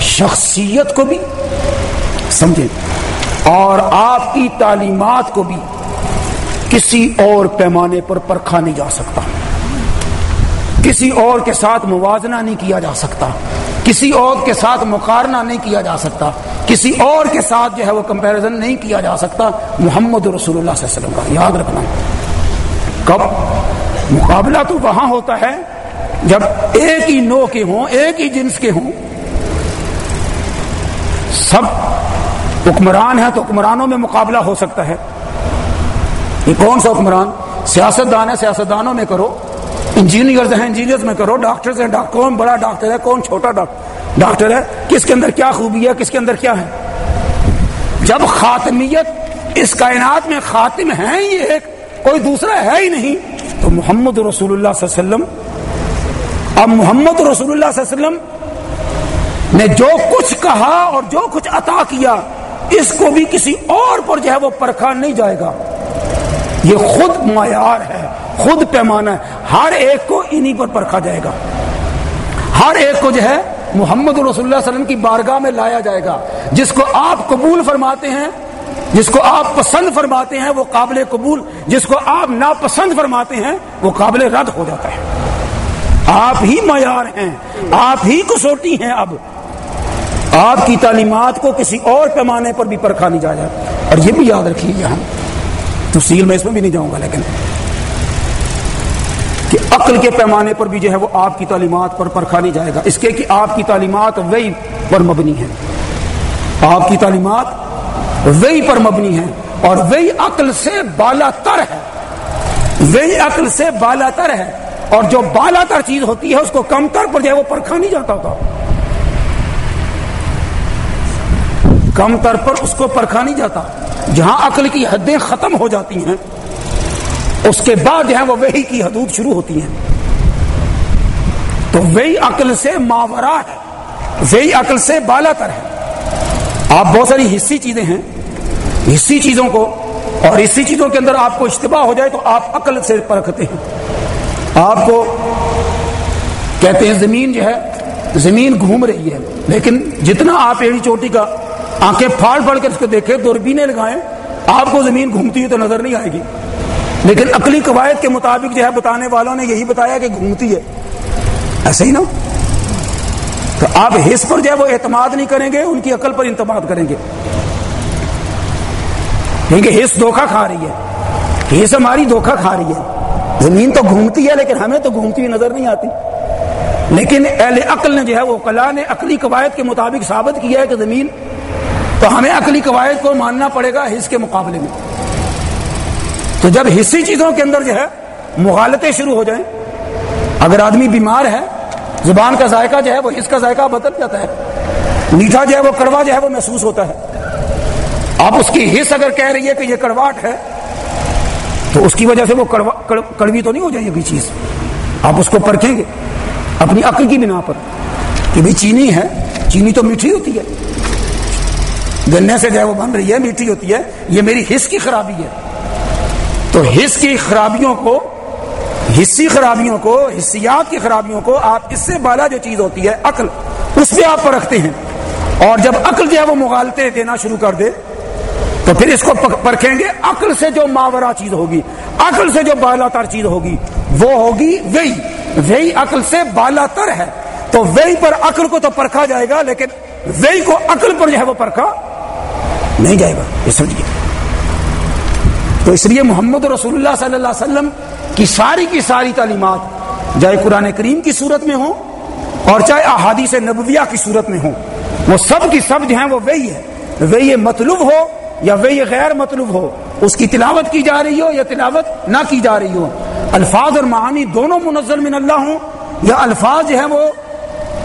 شخصیت کو بھی سمجھیں اور آپ کی تعلیمات کو بھی کسی اور پیمانے پر پرکھا نہیں جا سکتا۔ کسی اور کے ساتھ موازنہ نہیں کیا جا سکتا، کسی اور کے ساتھ مقارنہ نہیں کیا جا سکتا، کسی اور کے ساتھ جو ہے وہ کمپیرزن نہیں کیا جا سکتا۔ محمد رسول اللہ صلی اللہ علیہ وسلم کا، یاد رکھنا۔ کب؟ مقابلہ تو وہاں ہوتا ہے جب ایک ہی نو کے ہوں، ایک ہی جنس کے ہوں۔ سب حکمران ہیں تو حکمرانوں میں مقابلہ ہو سکتا ہے۔ یہ کون سا حکمران؟ سیاست دان ہے، سیاستدانوں میں کرو۔ انجینئرز ہیں، انجینئرز میں کرو، ڈاکٹرز ہیں کون بڑا ڈاکٹر ہے، کون چھوٹا ڈاکٹر ہے؟ کس کے اندر کیا خوبی ہے، کس کے اندر کیا ہے؟ جب خاتمیت، اس کائنات میں خاتم ہے ہی ایک، کوئی دوسرا ہے ہی نہیں، تو محمد رسول اللہ صلی اللہ علیہ وسلم اب محمد رسول اللہ صلی اللہ علیہ وسلم نے جو کچھ کہا اور جو کچھ عطا کیا، اس کو بھی کسی اور پر جو ہے وہ پرکھا نہیں جائے گا۔ یہ خود معیار ہے۔ خود پیمانہ ہے۔ ہر ایک کو انہی پر پرکھا جائے گا۔ ہر ایک کو جو ہے محمد رسول اللہ صلی اللہ علیہ وسلم کی بارگاہ میں لایا جائے گا۔ جس کو آپ قبول فرماتے ہیں، جس کو آپ پسند فرماتے ہیں، وہ قابل قبول۔ جس کو آپ ناپسند فرماتے ہیں، وہ قابل رد ہو جاتا ہے۔ آپ ہی معیار ہیں۔ آپ ہی کسوٹی ہیں اب۔ آپ کی تعلیمات کو کسی اور پیمانے پر بھی پرکھا نہیں جایا اور یہ بھی یاد رکھیے یہاں۔ تفصیل میں اس میں بھی نہیں جاؤں گا، لیکن عقل کے پیمانے پر بھی جو ہے وہ آپ کی تعلیمات پر پرکھا نہیں جائے گا۔ اس کے کہ آپ کی تعلیمات وہی پر مبنی ہیں۔ آپ کی تعلیمات وہی پر مبنی ہیں اور وہی عقل سے بالا تر ہے۔ وہی عقل سے بالا تر ہے۔ اور جو بالا تر چیز ہوتی ہے اس کو کم تر پر جو ہے وہ پرکھا نہیں جاتا ہوتا۔ کم تر پر اس کو پرکھا نہیں جاتا۔ جہاں عقل کی حدیں ختم ہو جاتی ہیں اس کے بعد جو ہے وہ وہی کی حدود شروع ہوتی ہیں۔ تو وہی عقل سے ماورا ہے۔ وہی عقل سے بالا تر ہے۔ آپ بہت ساری حصی چیزیں ہیں۔ حصی چیزوں کو اور اسی چیزوں کے اندر آپ کو اشتباہ ہو جائے تو آپ عقل سے پرکھتے ہیں۔ آپ کو کہتے ہیں زمین جو ہے، زمین گھوم رہی ہے۔ لیکن جتنا آپ ایڑی چوٹی کا آنکھیں پھاڑ پھاڑ کر اس کو دیکھیں، دوربینیں لگائیں، آپ کو زمین گھومتی ہوئی تو نظر نہیں آئے گی۔ لیکن عقلی قواعد کے مطابق جو ہے بتانے والوں نے یہی بتایا کہ گھومتی ہے۔ ایسے ہی نا؟ تو آپ حص پر جو ہے وہ اعتماد نہیں کریں گے، ان کی عقل پر اعتماد کریں گے۔ یعنی کیونکہ حص دھوکھا کھا رہی ہے۔ حص ہماری دھوکھا کھا رہی ہے۔ زمین تو گھومتی ہے، لیکن ہمیں تو گھومتی ہوئی نظر نہیں آتی۔ لیکن اہل عقل نے جو ہے وہ کلا نے عقلی قواعد کے مطابق ثابت کیا ہے کہ زمین تو ہمیں عقلی قواعد کو ماننا پڑے گا حص کے مقابلے میں۔ تو جب حصی چیزوں کے اندر جو ہے مغالطے شروع ہو جائیں، اگر آدمی بیمار ہے، زبان کا ذائقہ جو ہے وہ اس کا ذائقہ بدل جاتا ہے، میٹھا جو ہے وہ کڑوا جو ہے وہ محسوس ہوتا ہے۔ آپ اس کی حص اگر کہہ رہی ہے کہ یہ کڑواٹ ہے، تو اس کی وجہ سے وہ کڑوی تو نہیں ہو جائے گی چیز۔ آپ اس کو پرکھیں گے، اپنی عقل کی بنا پر کہ بھائی چینی ہے، چینی تو میٹھی ہوتی ہے۔ گنے سے جو ہے وہ بن رہی ہے، میٹھی ہوتی ہے، یہ میری حص کی خرابی ہے۔ تو حص کی خرابیوں کو، حصی خرابیوں کو، حصیات کی خرابیوں کو آپ اس سے بالا جو چیز ہوتی ہے، عقل، اس پہ آپ رکھتے ہیں۔ اور جب عقل جو ہے وہ مغالتے دینا شروع کر دے، تو پھر اس کو پرکھیں گے، عقل سے جو ماورا چیز ہوگی، عقل سے جو بالا تر چیز ہوگی، وہ ہوگی وہی۔ وہی عقل سے بالا تر ہے۔ تو وہی پر عقل کو تو پرکھا جائے گا، لیکن وہی کو عقل پر جو ہے وہ پرکھا نہیں جائے گا۔ یہ سمجھیے تو اس لیے محمد رسول اللہ صلی اللہ علیہ وسلم کی ساری کی ساری تعلیمات چاہے قرآن کریم کی صورت میں ہوں اور چاہے احادیث نبویہ کی صورت میں ہوں، وہ سب کی سب جو ہیں وہ وہی ہے۔ وہی مطلوب ہو یا وہی غیر مطلوب ہو، اس کی تلاوت کی جا رہی ہو یا تلاوت نہ کی جا رہی ہو۔ الفاظ اور معانی دونوں منزل من اللہ ہوں، یا الفاظ جو ہیں وہ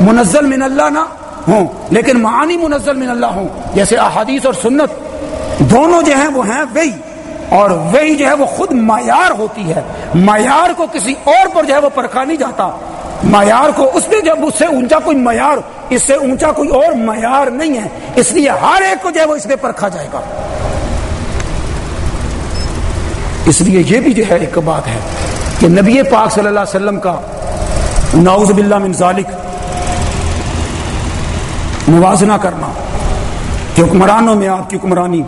منزل من اللہ نہ ہوں، لیکن معانی منزل من اللہ ہوں۔ جیسے احادیث اور سنت دونوں جو ہیں وہ ہیں وہی۔ اور وہی جو ہے وہ خود معیار ہوتی ہے۔ معیار کو کسی اور پر جو ہے وہ پرکھا نہیں جاتا۔ معیار کو اس میں جب اس سے اونچا کوئی معیار، اس سے اونچا کوئی اور معیار نہیں ہے۔ اس لیے ہر ایک کو جو ہے وہ اس میں پرکھا جائے گا۔ اس لیے یہ بھی جو ہے ایک بات ہے کہ نبی پاک صلی اللہ علیہ وسلم کا ناؤز باللہ من ذالک موازنہ کرنا کہ حکمرانوں میں آپ کی حکمرانی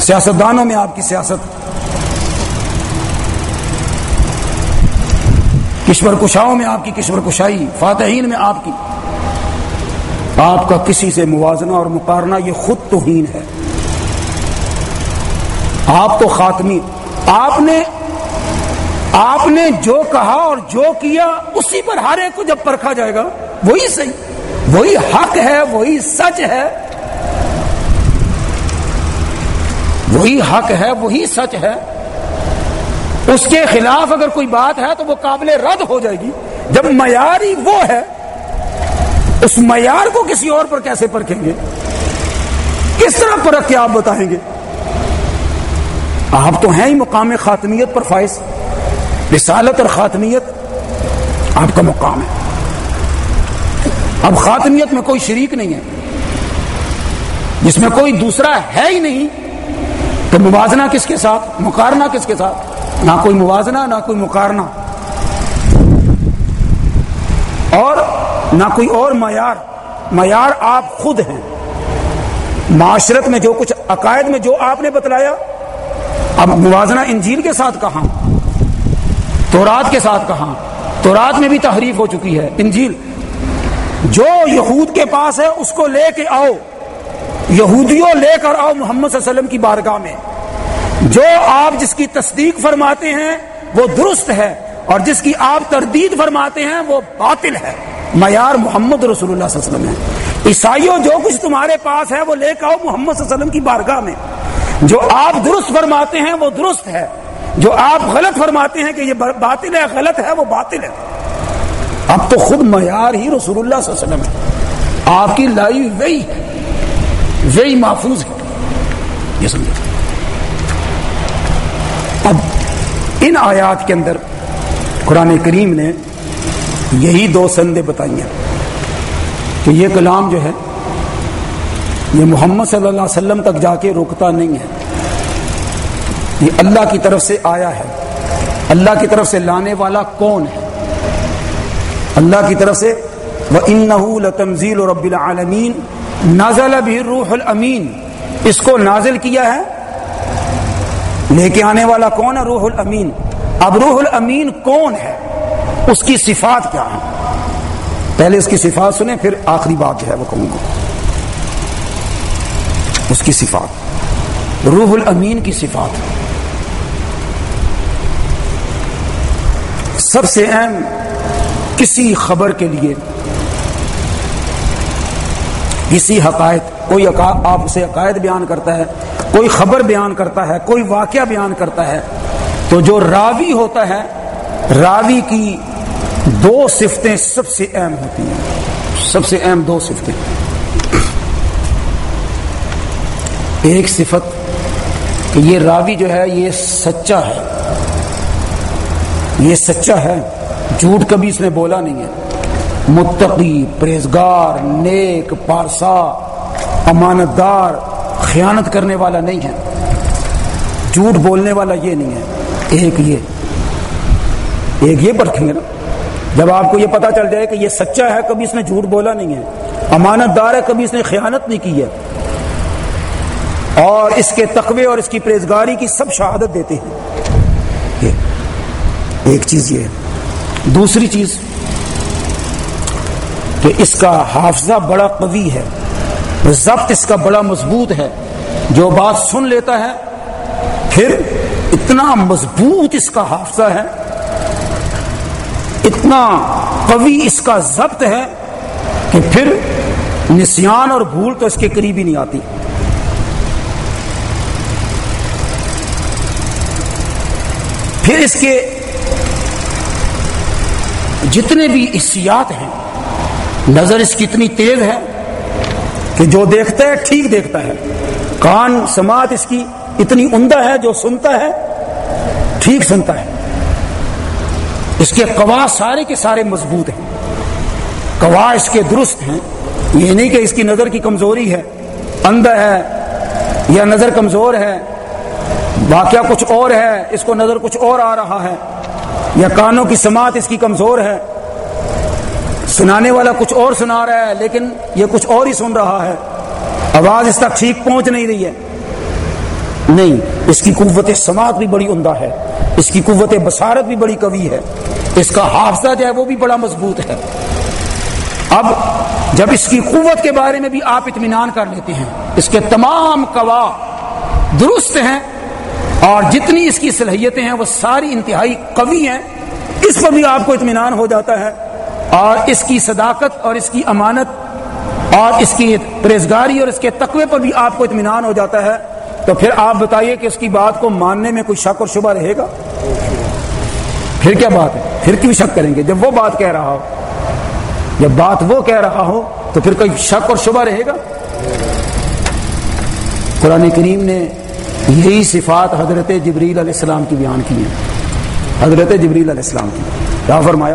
سیاستدانوں میں آپ کی سیاست کشور کشاؤں میں آپ کی کشور کشائی فاتحین میں آپ کی۔ آپ کا کسی سے موازنہ اور مقارنہ یہ خود توہین ہے۔ آپ تو خاتمی۔ آپ نے آپ نے جو کہا اور جو کیا، اسی پر ہر ایک کو جب پرکھا جائے گا، وہی صحیح، وہی حق ہے، وہی سچ ہے۔ وہی حق ہے، وہی سچ ہے۔ اس کے خلاف اگر کوئی بات ہے تو وہ قابل رد ہو جائے گی۔ جب معیار ہی وہ ہے، اس معیار کو کسی اور پر کیسے پرکھیں گے؟ کس طرح پرکھ کے آپ بتائیں گے؟ آپ تو ہیں ہی مقام خاتمیت پر فائز۔ رسالت اور خاتمیت آپ کا مقام ہے۔ اب خاتمیت میں کوئی شریک نہیں ہے۔ جس میں کوئی دوسرا ہے ہی نہیں تو موازنہ کس کے ساتھ؟ مقارنہ کس کے ساتھ؟ نہ کوئی موازنہ، نہ کوئی مقارنہ۔ اور نہ کوئی اور معیار۔ معیار آپ خود ہیں۔ معاشرت میں جو کچھ عقائد میں جو آپ نے بتلایا، اب موازنہ انجیل کے ساتھ کہاں؟ تورات کے ساتھ کہاں؟ تورات میں بھی تحریف ہو چکی ہے۔ انجیل، جو یہود کے پاس ہے، اس کو لے کے آؤ۔ یہودیوں لے کر آؤ محمد صلی اللہ علیہ وسلم کی بارگاہ میں۔ جو آپ جس کی تصدیق فرماتے ہیں وہ درست ہے اور جس کی آپ تردید فرماتے ہیں وہ باطل ہے۔ معیار محمد رسول اللہ صلی اللہ علیہ وسلم ہے۔ عیسائیوں جو کچھ تمہارے پاس ہے وہ لے کے آؤ محمد صلی اللہ علیہ وسلم کی بارگاہ میں۔ جو آپ درست فرماتے ہیں وہ درست ہے۔ جو آپ غلط فرماتے ہیں کہ یہ باطل ہے، غلط ہے، وہ باطل ہے۔ اب تو خود معیار ہی رسول اللہ صلی اللہ علیہ وسلم ہے۔ آپ کی لائی وہی ہے وہی محفوظ ہے۔ یہ سمجھے۔ اب ان آیات کے اندر قرآن کریم نے یہی دو سندیں بتائی ہیں کہ یہ کلام جو ہے، یہ محمد صلی اللہ علیہ وسلم تک جا کے رکتا نہیں ہے۔ یہ اللہ کی طرف سے آیا ہے۔ اللہ کی طرف سے لانے والا کون ہے؟ اللہ کی طرف سے وہ ان تنزیل اور رب العالمین نازل بھی روح الامین۔ اس کو نازل کیا ہے؟ لے کے آنے والا کون ہے؟ روح الامین۔ اب روح الامین کون ہے؟ اس کی صفات کیا ہے پہلے اس کی صفات سنیں، پھر آخری بات جو ہے وہ کہوں گا۔ اس کی صفات۔ روح الامین کی صفات۔ سب سے اہم کسی خبر کے لیے کسی حقائق، کوئی آپ اسے عقائد بیان کرتا ہے، کوئی خبر بیان کرتا ہے، کوئی واقعہ بیان کرتا ہے، تو جو راوی ہوتا ہے، راوی کی دو صفتیں سب سے اہم ہوتی ہیں۔ سب سے اہم دو صفتیں۔ ایک صفت کہ یہ راوی جو ہے، یہ سچا ہے۔ یہ سچا ہے۔ جھوٹ کبھی اس نے بولا نہیں ہے۔ متقی پریزگار نیک، پارسا امانت دار خیانت کرنے والا نہیں ہے۔ جھوٹ بولنے والا یہ نہیں ہے۔ ایک یہ۔ ایک یہ پرکھیں گے نا۔ جب آپ کو یہ پتا چل جائے کہ یہ سچا ہے، کبھی اس نے جھوٹ بولا نہیں ہے۔ امانت دار ہے، کبھی اس نے خیانت نہیں کی ہے۔ اور اس کے تقوی اور اس کی پریزگاری کی سب شہادت دیتے ہیں۔ ایک چیز یہ۔ ہے دوسری چیز۔ کہ اس کا حافظہ بڑا قوی ہے، ضبط اس کا بڑا مضبوط ہے۔ جو بات سن لیتا ہے، پھر اتنا مضبوط اس کا حافظہ ہے، اتنا قوی اس کا ضبط ہے کہ پھر نسیان اور بھول تو اس کے قریب ہی نہیں آتی۔ پھر اس کے جتنے بھی اسیات ہیں نظر اس کی اتنی تیز ہے کہ جو دیکھتا ہے ٹھیک دیکھتا ہے۔ کان، سماعت اس کی اتنی عمدہ ہے جو سنتا ہے، ٹھیک سنتا ہے۔ اس کے قوا سارے کے سارے مضبوط ہیں۔ قوا اس کے درست ہیں۔ یہ نہیں کہ اس کی نظر کی کمزوری ہے، اندھا ہے یا نظر کمزور ہے۔ واقعہ کچھ اور ہے، اس کو نظر کچھ اور آ رہا ہے۔ یا کانوں کی سماعت اس کی کمزور ہے۔ سنانے والا کچھ اور سنا رہا ہے، لیکن یہ کچھ اور ہی سن رہا ہے۔ آواز اس تک ٹھیک پہنچ نہیں رہی ہے۔ نہیں، اس کی قوت سماعت بھی بڑی عمدہ ہے۔ اس کی قوت بصارت بھی بڑی قوی ہے۔ اس کا حافظہ جو ہے وہ بھی بڑا مضبوط ہے۔ اب جب اس کی قوت کے بارے میں بھی آپ اطمینان کر لیتے ہیں، اس کے تمام کوا درست ہیں اور جتنی اس کی صلاحیتیں ہیں، وہ ساری انتہائی قوی ہیں۔ اس پر بھی آپ کو اطمینان ہو جاتا ہے۔ اور اس کی صداقت اور اس کی امانت اور اس کی پریزگاری اور اس کے تقوی پر بھی آپ کو اطمینان ہو جاتا ہے، تو پھر آپ بتائیے کہ اس کی بات کو ماننے میں کوئی شک اور شبہ رہے گا؟ پھر کیا بات ہے؟ پھر کیوں شک کریں گے؟ جب وہ بات کہہ رہا ہو، جب بات وہ کہہ رہا ہو، تو پھر کوئی شک اور شبہ رہے گا؟ قرآن کریم نے یہی صفات حضرت جبریل علیہ السلام کی بیان کی ہیں۔ حضرت جبریل علیہ السلام کی۔ کیا فرمایا؟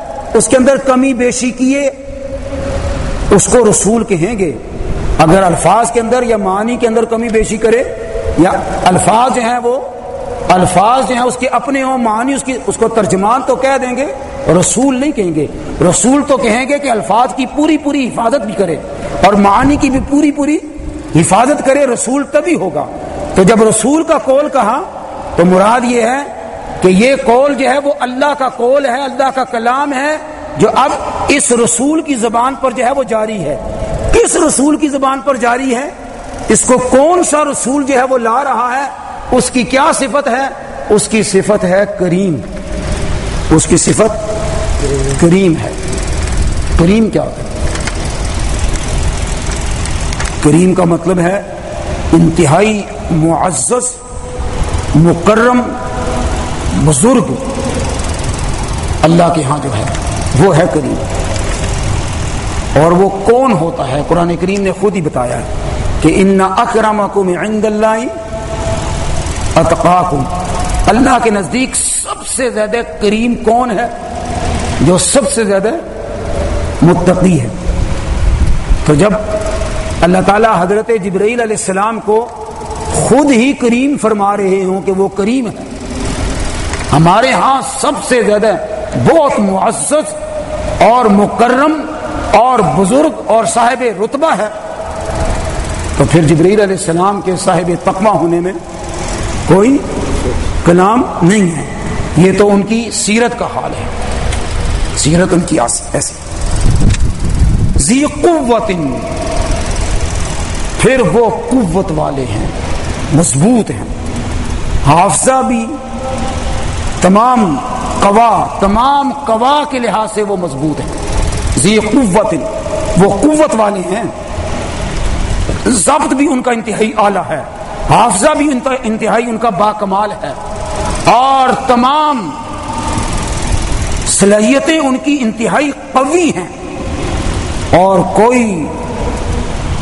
اس کے اندر کمی بیشی کیے، اس کو رسول کہیں گے۔ اگر الفاظ کے اندر یا معنی کے اندر کمی بیشی کرے، یا الفاظ جو ہیں وہ، الفاظ جو ہیں اس کے اپنے ہوں، معنی اس کی، اس کو ترجمان تو کہہ دیں گے، رسول نہیں کہیں گے۔ رسول تو کہیں گے کہ الفاظ کی پوری پوری حفاظت بھی کرے اور معنی کی بھی پوری پوری حفاظت کرے، رسول تبھی ہوگا۔ تو جب رسول کا کول کہا، تو مراد یہ ہے کہ یہ قول جو ہے وہ اللہ کا قول ہے، اللہ کا کلام ہے، جو اب اس رسول کی زبان پر جو ہے وہ جاری ہے۔ کس رسول کی زبان پر جاری ہے؟ اس کو کون سا رسول جو ہے وہ لا رہا ہے؟ اس کی کیا صفت ہے؟ اس کی صفت ہے کریم۔ اس کی صفت کریم ہے۔ کریم کیا ہوتا ہے؟ کریم کا مطلب ہے انتہائی معزز، مکرم بزرگ اللہ کے ہاں جو ہے، وہ ہے کریم۔ اور وہ کون ہوتا ہے؟ قرآن کریم نے خود ہی بتایا ہے کہ ان اکرمکم عند اللہ اتقاکم۔ اللہ کے نزدیک سب سے زیادہ کریم کون ہے؟ جو سب سے زیادہ متقی ہے۔ تو جب اللہ تعالیٰ حضرت جبرائیل علیہ السلام کو خود ہی کریم فرما رہے ہوں کہ وہ کریم ہے ہمارے ہاں سب سے زیادہ بہت معزز اور مکرم اور بزرگ اور صاحب رتبہ ہے۔ تو پھر جبریل علیہ السلام کے صاحب تقوی ہونے میں کوئی کلام نہیں ہے۔ یہ تو ان کی سیرت کا حال ہے۔ سیرت ان کی ایسی۔ زی قوت۔ پھر وہ قوت والے ہیں، مضبوط ہیں۔ حافظہ بھی تمام قوا تمام قوا کے لحاظ سے وہ مضبوط ہیں زی قوت، وہ قوت والے ہیں۔ ضبط بھی ان کا انتہائی اعلیٰ ہے۔ حافظہ بھی انتہائی ان کا با کمال ہے۔ اور تمام صلاحیتیں ان کی انتہائی قوی ہیں۔ اور کوئی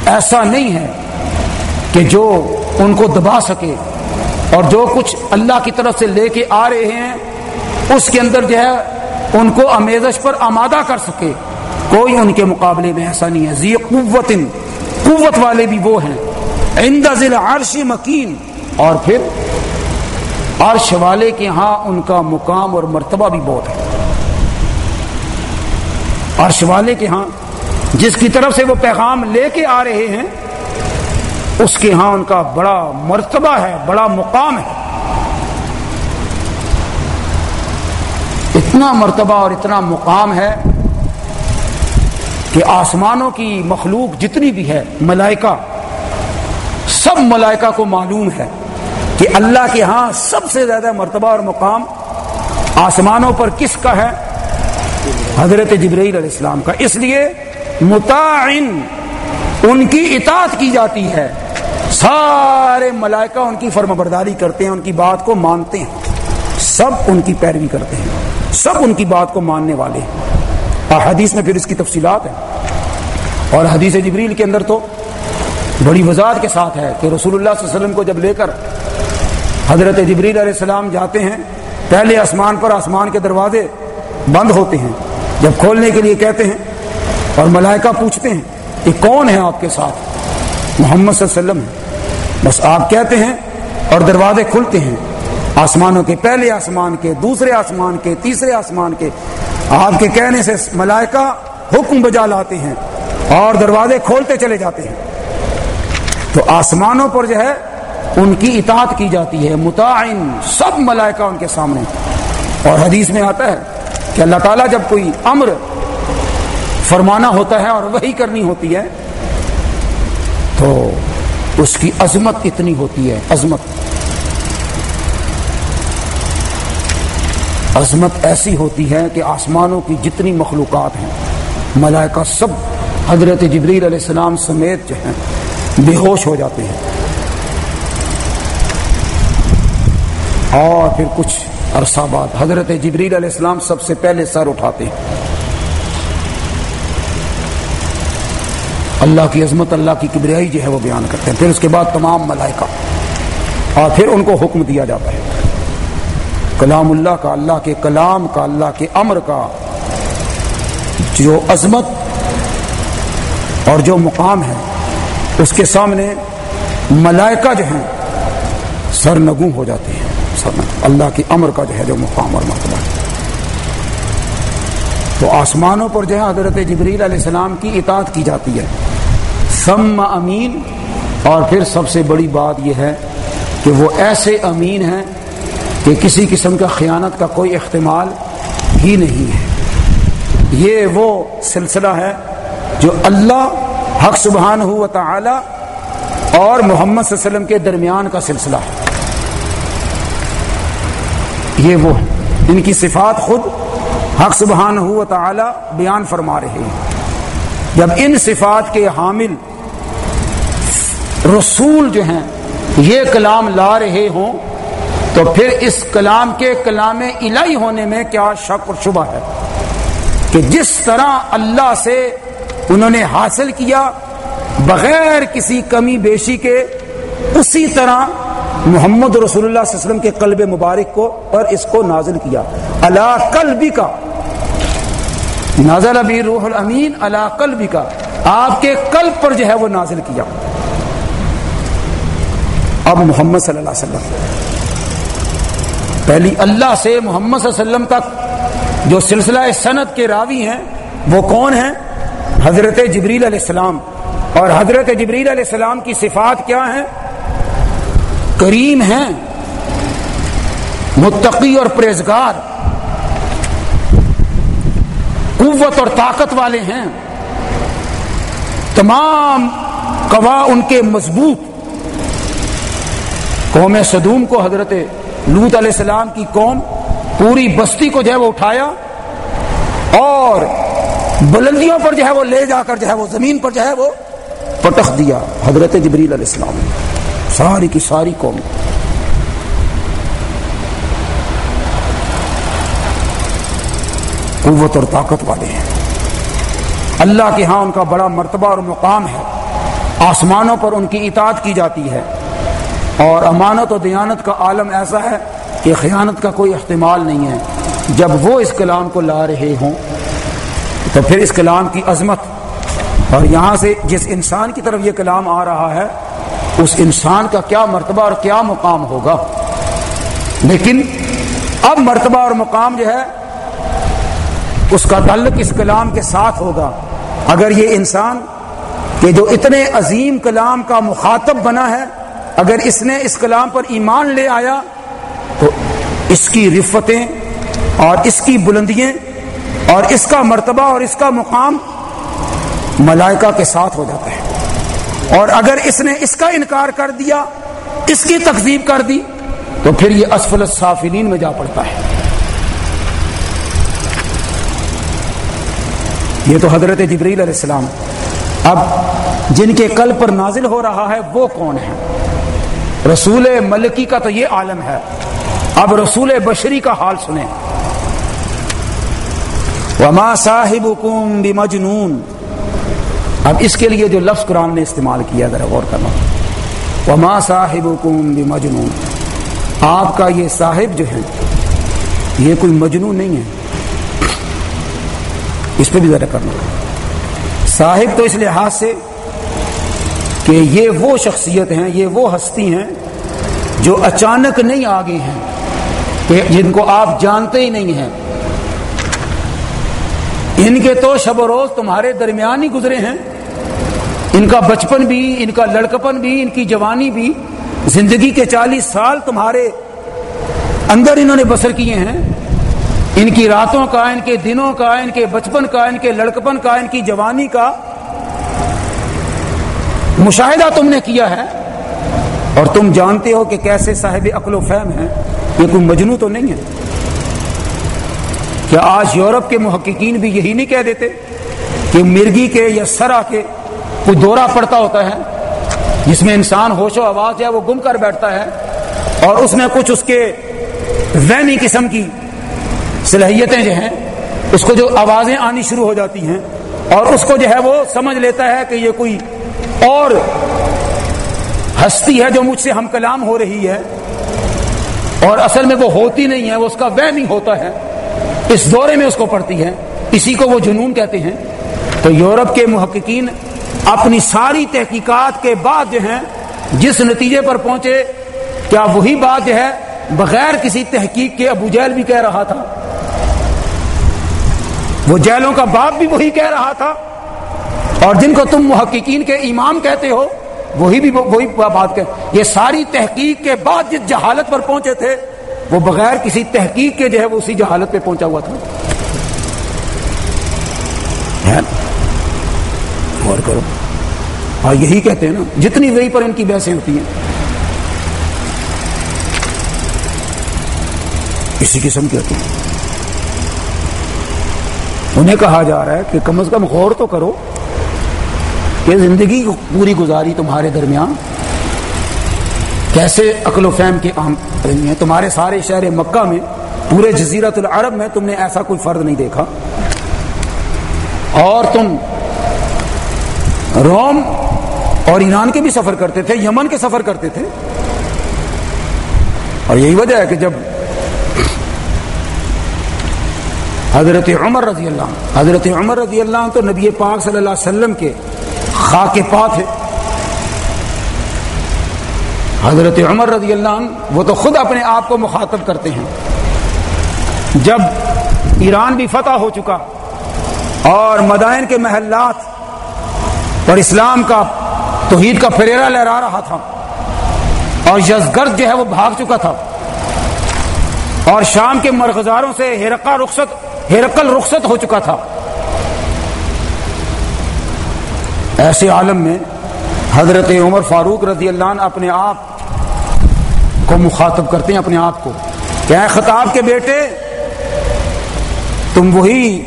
ایسا نہیں ہے کہ جو ان کو دبا سکے۔ اور جو کچھ اللہ کی طرف سے لے کے آ رہے ہیں، اس کے اندر جو ہے، ان کو امیزش پر آمادہ کر سکے۔ کوئی ان کے مقابلے میں ایسا نہیں ہے۔ زی قوت قوت والے بھی وہ ہیں۔ ذل عرش مکین۔ اور پھر، عرش والے کے ہاں ان کا مقام اور مرتبہ بھی بہت ہے۔ عرش والے کے ہاں جس کی طرف سے وہ پیغام لے کے آ رہے ہیں اس کے ہاں ان کا بڑا مرتبہ ہے، بڑا مقام ہے۔ اتنا مرتبہ اور اتنا مقام ہے کہ آسمانوں کی مخلوق جتنی بھی ہے، ملائکہ، سب ملائکہ کو معلوم ہے کہ اللہ کے ہاں سب سے زیادہ مرتبہ اور مقام آسمانوں پر کس کا ہے؟ حضرت جبرائیل علیہ السلام کا۔ اس لیے متعین ان کی اطاعت کی جاتی ہے۔ سارے ملائکہ ان کی فرم برداری کرتے ہیں، ان کی بات کو مانتے ہیں۔ سب ان کی پیروی کرتے ہیں۔ سب ان کی بات کو ماننے والے ہیں۔ اور حدیث میں پھر اس کی تفصیلات ہیں۔ اور حدیث جبریل کے اندر تو بڑی وضاحت کے ساتھ ہے کہ رسول اللہ صلی اللہ علیہ وسلم کو جب لے کر حضرت جبریل علیہ السلام جاتے ہیں، پہلے آسمان پر آسمان کے دروازے بند ہوتے ہیں۔ جب کھولنے کے لیے کہتے ہیں اور ملائکہ پوچھتے ہیں کہ کون ہے آپ کے ساتھ؟ محمد صلی اللہ علیہ وسلم بس آپ کہتے ہیں اور دروازے کھلتے ہیں۔ آسمانوں کے پہلے آسمان کے، دوسرے آسمان کے، تیسرے آسمان کے۔ آپ کے کہنے سے ملائکہ حکم بجا لاتے ہیں اور دروازے کھولتے چلے جاتے ہیں۔ تو آسمانوں پر جو ہے، ان کی اطاعت کی جاتی ہے۔ متعین سب ملائکہ ان کے سامنے۔ اور حدیث میں آتا ہے کہ اللہ تعالیٰ جب کوئی امر فرمانا ہوتا ہے اور وہی کرنی ہوتی ہے، تو اس کی عظمت اتنی ہوتی ہے، عظمت۔ عظمت ایسی ہوتی ہے کہ آسمانوں کی جتنی مخلوقات ہیں، ملائکہ سب حضرت جبریل علیہ السلام سمیت جو ہیں، بے ہوش ہو جاتے ہیں۔ اور پھر کچھ عرصہ بعد حضرت جبریل علیہ السلام سب سے پہلے سر اٹھاتے ہیں۔ اللہ کی عظمت، اللہ کی کبریائی جو ہے وہ بیان کرتے ہیں۔ پھر اس کے بعد تمام ملائکہ۔ اور پھر ان کو حکم دیا جاتا ہے۔ کلام اللہ کا، اللہ کے کلام کا، اللہ کے امر کا۔ جو عظمت اور جو مقام ہے، اس کے سامنے ملائکہ جو ہیں سر نگو ہو جاتے ہیں۔ اللہ کی امر کا جو ہے، جو مقام اور مرتبہ۔ ہے تو آسمانوں پر جو ہے، حضرت جبریل علیہ السلام کی اطاعت کی جاتی ہے۔ سم امین اور پھر سب سے بڑی بات یہ ہے کہ وہ ایسے امین ہیں کہ کسی قسم کا خیانت کا کوئی احتمال ہی نہیں ہے۔ یہ وہ سلسلہ ہے جو اللہ، حق سبحان ہو تعالی اور محمد صلی اللہ علیہ وسلم کے درمیان کا سلسلہ ہے۔ یہ وہ ان کی صفات خود حق سبحان ہو تعالی بیان فرما رہے ہیں۔ جب ان صفات کے حامل رسول جو ہیں، یہ کلام لا رہے ہوں، تو پھر اس کلام کے کلام الہی ہونے میں کیا شک اور شبہ ہے؟ کہ جس طرح اللہ سے انہوں نے حاصل کیا بغیر کسی کمی بیشی کے، اسی طرح محمد رسول اللہ صلی اللہ علیہ وسلم کے قلب مبارک کو اور اس کو نازل کیا۔ اللہ قلبی کا نازل ابی روح الامین اللہ قلبی کا آپ کے قلب پر جو ہے وہ نازل کیا۔ اب محمد صلی اللہ علیہ وسلم۔ پہلی اللہ سے محمد صلی اللہ علیہ وسلم تک جو سلسلہ سنت کے راوی ہیں، وہ کون ہیں؟ حضرت جبریل علیہ السلام۔ اور حضرت جبریل علیہ السلام کی صفات کیا ہیں؟ کریم ہیں۔ متقی اور پریزگار قوت اور طاقت والے ہیں۔ تمام قوا ان کے مضبوط۔ قوم صدوم کو حضرت لوت علیہ السلام کی قوم پوری بستی کو جو ہے وہ اٹھایا اور بلندیوں پر جو ہے وہ لے جا کر جو ہے وہ زمین پر جو ہے وہ پٹخ دیا حضرت جبریل علیہ السلام ساری کی ساری قوم۔ قوت اور طاقت والے ہیں۔ اللہ کے ہاں ان کا بڑا مرتبہ اور مقام ہے۔ آسمانوں پر ان کی اطاعت کی جاتی ہے۔ اور امانت و دیانت کا عالم ایسا ہے کہ خیانت کا کوئی احتمال نہیں ہے۔ جب وہ اس کلام کو لا رہے ہوں، تو پھر اس کلام کی عظمت اور یہاں سے جس انسان کی طرف یہ کلام آ رہا ہے، اس انسان کا کیا مرتبہ اور کیا مقام ہوگا۔ لیکن اب مرتبہ اور مقام جو ہے، اس کا تعلق اس کلام کے ساتھ ہوگا۔ اگر یہ انسان کہ جو اتنے عظیم کلام کا مخاطب بنا ہے اگر اس نے اس کلام پر ایمان لے آیا تو اس کی رفتیں اور اس کی بلندیاں اور اس کا مرتبہ اور اس کا مقام ملائکہ کے ساتھ ہو جاتا ہے۔ اور اگر اس نے اس کا انکار کر دیا، اس کی تقزیب کر دی، تو پھر یہ اسفل السافلین میں جا پڑتا ہے۔ یہ تو حضرت جبریل علیہ السلام۔ اب جن کے کل پر نازل ہو رہا ہے، وہ کون ہے رسول ملکی کا تو یہ عالم ہے۔ اب رسول بشری کا حال سنیں۔ وما صاحب بمجنون۔ اب اس کے لیے جو لفظ قرآن نے استعمال کیا، ذرا غور کرنا۔ وما صاحب بمجنون۔ آپ کا یہ صاحب جو ہے یہ کوئی مجنون نہیں ہے۔ اس پہ بھی ذرا کرنا۔ صاحب تو اس لحاظ سے کہ یہ وہ شخصیت ہیں، یہ وہ ہستی ہیں جو اچانک نہیں آگے ہیں، کہ جن کو آپ جانتے ہی نہیں ہیں۔ ان کے تو شب و روز تمہارے درمیان ہی گزرے ہیں۔ ان کا بچپن بھی، ان کا لڑکپن بھی، ان کی جوانی بھی، زندگی کے چالیس سال تمہارے اندر انہوں نے بسر کیے ہیں۔ ان کی راتوں کا، ان کے دنوں کا، ان کے بچپن کا، ان کے لڑکپن کا، ان کی جوانی کا مشاہدہ تم نے کیا ہے۔ اور تم جانتے ہو کہ کیسے صاحب عقل و فہم ہیں؟ یہ کوئی مجنو تو نہیں ہے؟ کیا آج یورپ کے محققین بھی یہی نہیں کہہ دیتے کہ مرگی کے یا سرا کے کوئی دورہ پڑتا ہوتا ہے؟ جس میں انسان ہوش و آواز ہے وہ گم کر بیٹھتا ہے اور اس میں کچھ اس کے وہمی قسم کی صلاحیتیں جو ہیں، اس کو جو آوازیں آنی شروع ہو جاتی ہیں اور اس کو جو ہے وہ سمجھ لیتا ہے کہ یہ کوئی اور ہستی ہے جو مجھ سے ہم کلام ہو رہی ہے اور اصل میں وہ ہوتی نہیں ہے، وہ اس کا وہمی ہوتا ہے۔ اس دورے میں اس کو پڑتی ہے۔ اسی کو وہ جنون کہتے ہیں۔ تو یورپ کے محققین اپنی ساری تحقیقات کے بعد جو ہیں، جس نتیجے پر پہنچے، کیا وہی بات جو ہے، بغیر کسی تحقیق کے ابو جیل بھی کہہ رہا تھا۔ وہ جیلوں کا باپ بھی وہی کہہ رہا تھا۔ اور جن کو تم محققین کے امام کہتے ہو وہی بھی وہی بات کہ یہ ساری تحقیق کے بعد جس جہالت پر پہنچے تھے، وہ بغیر کسی تحقیق کے جو ہے وہ اسی جہالت پہ پہنچا ہوا تھا۔ غور کرو۔ اور یہی کہتے ہیں نا، جتنی وہی پر ان کی بحثیں ہوتی ہیں۔ اسی قسم کی ہوتی ہیں۔ انہیں کہا جا رہا ہے کہ کم از کم غور تو کرو۔ کہ زندگی پوری گزاری تمہارے درمیان کیسے عقل و فہم کے عام رہی ہیں؟ تمہارے سارے شہر مکہ میں، پورے جزیرت العرب میں تم نے ایسا کوئی فرد نہیں دیکھا۔ اور تم روم اور ایران کے بھی سفر کرتے تھے، یمن کے سفر کرتے تھے۔ اور یہی وجہ ہے کہ جب حضرت عمر رضی اللہ حضرت عمر رضی اللہ تو نبی پاک صلی اللہ علیہ وسلم کے خاک پا تھے حضرت عمر رضی اللہ عنہ وہ تو خود اپنے آپ کو مخاطب کرتے ہیں۔ جب ایران بھی فتح ہو چکا اور مدائن کے محلات پر اسلام کا توحید کا فریرا لہرا رہا تھا اور یزگرد جو ہے وہ بھاگ چکا تھا اور شام کے مرغزاروں سے ہیرقا رخصت ہیرقل رخصت ہو چکا تھا۔ ایسے عالم میں حضرت عمر فاروق رضی اللہ عنہ اپنے آپ کو مخاطب کرتے ہیں، اپنے آپ کو۔ کیا خطاب کے بیٹے، تم وہی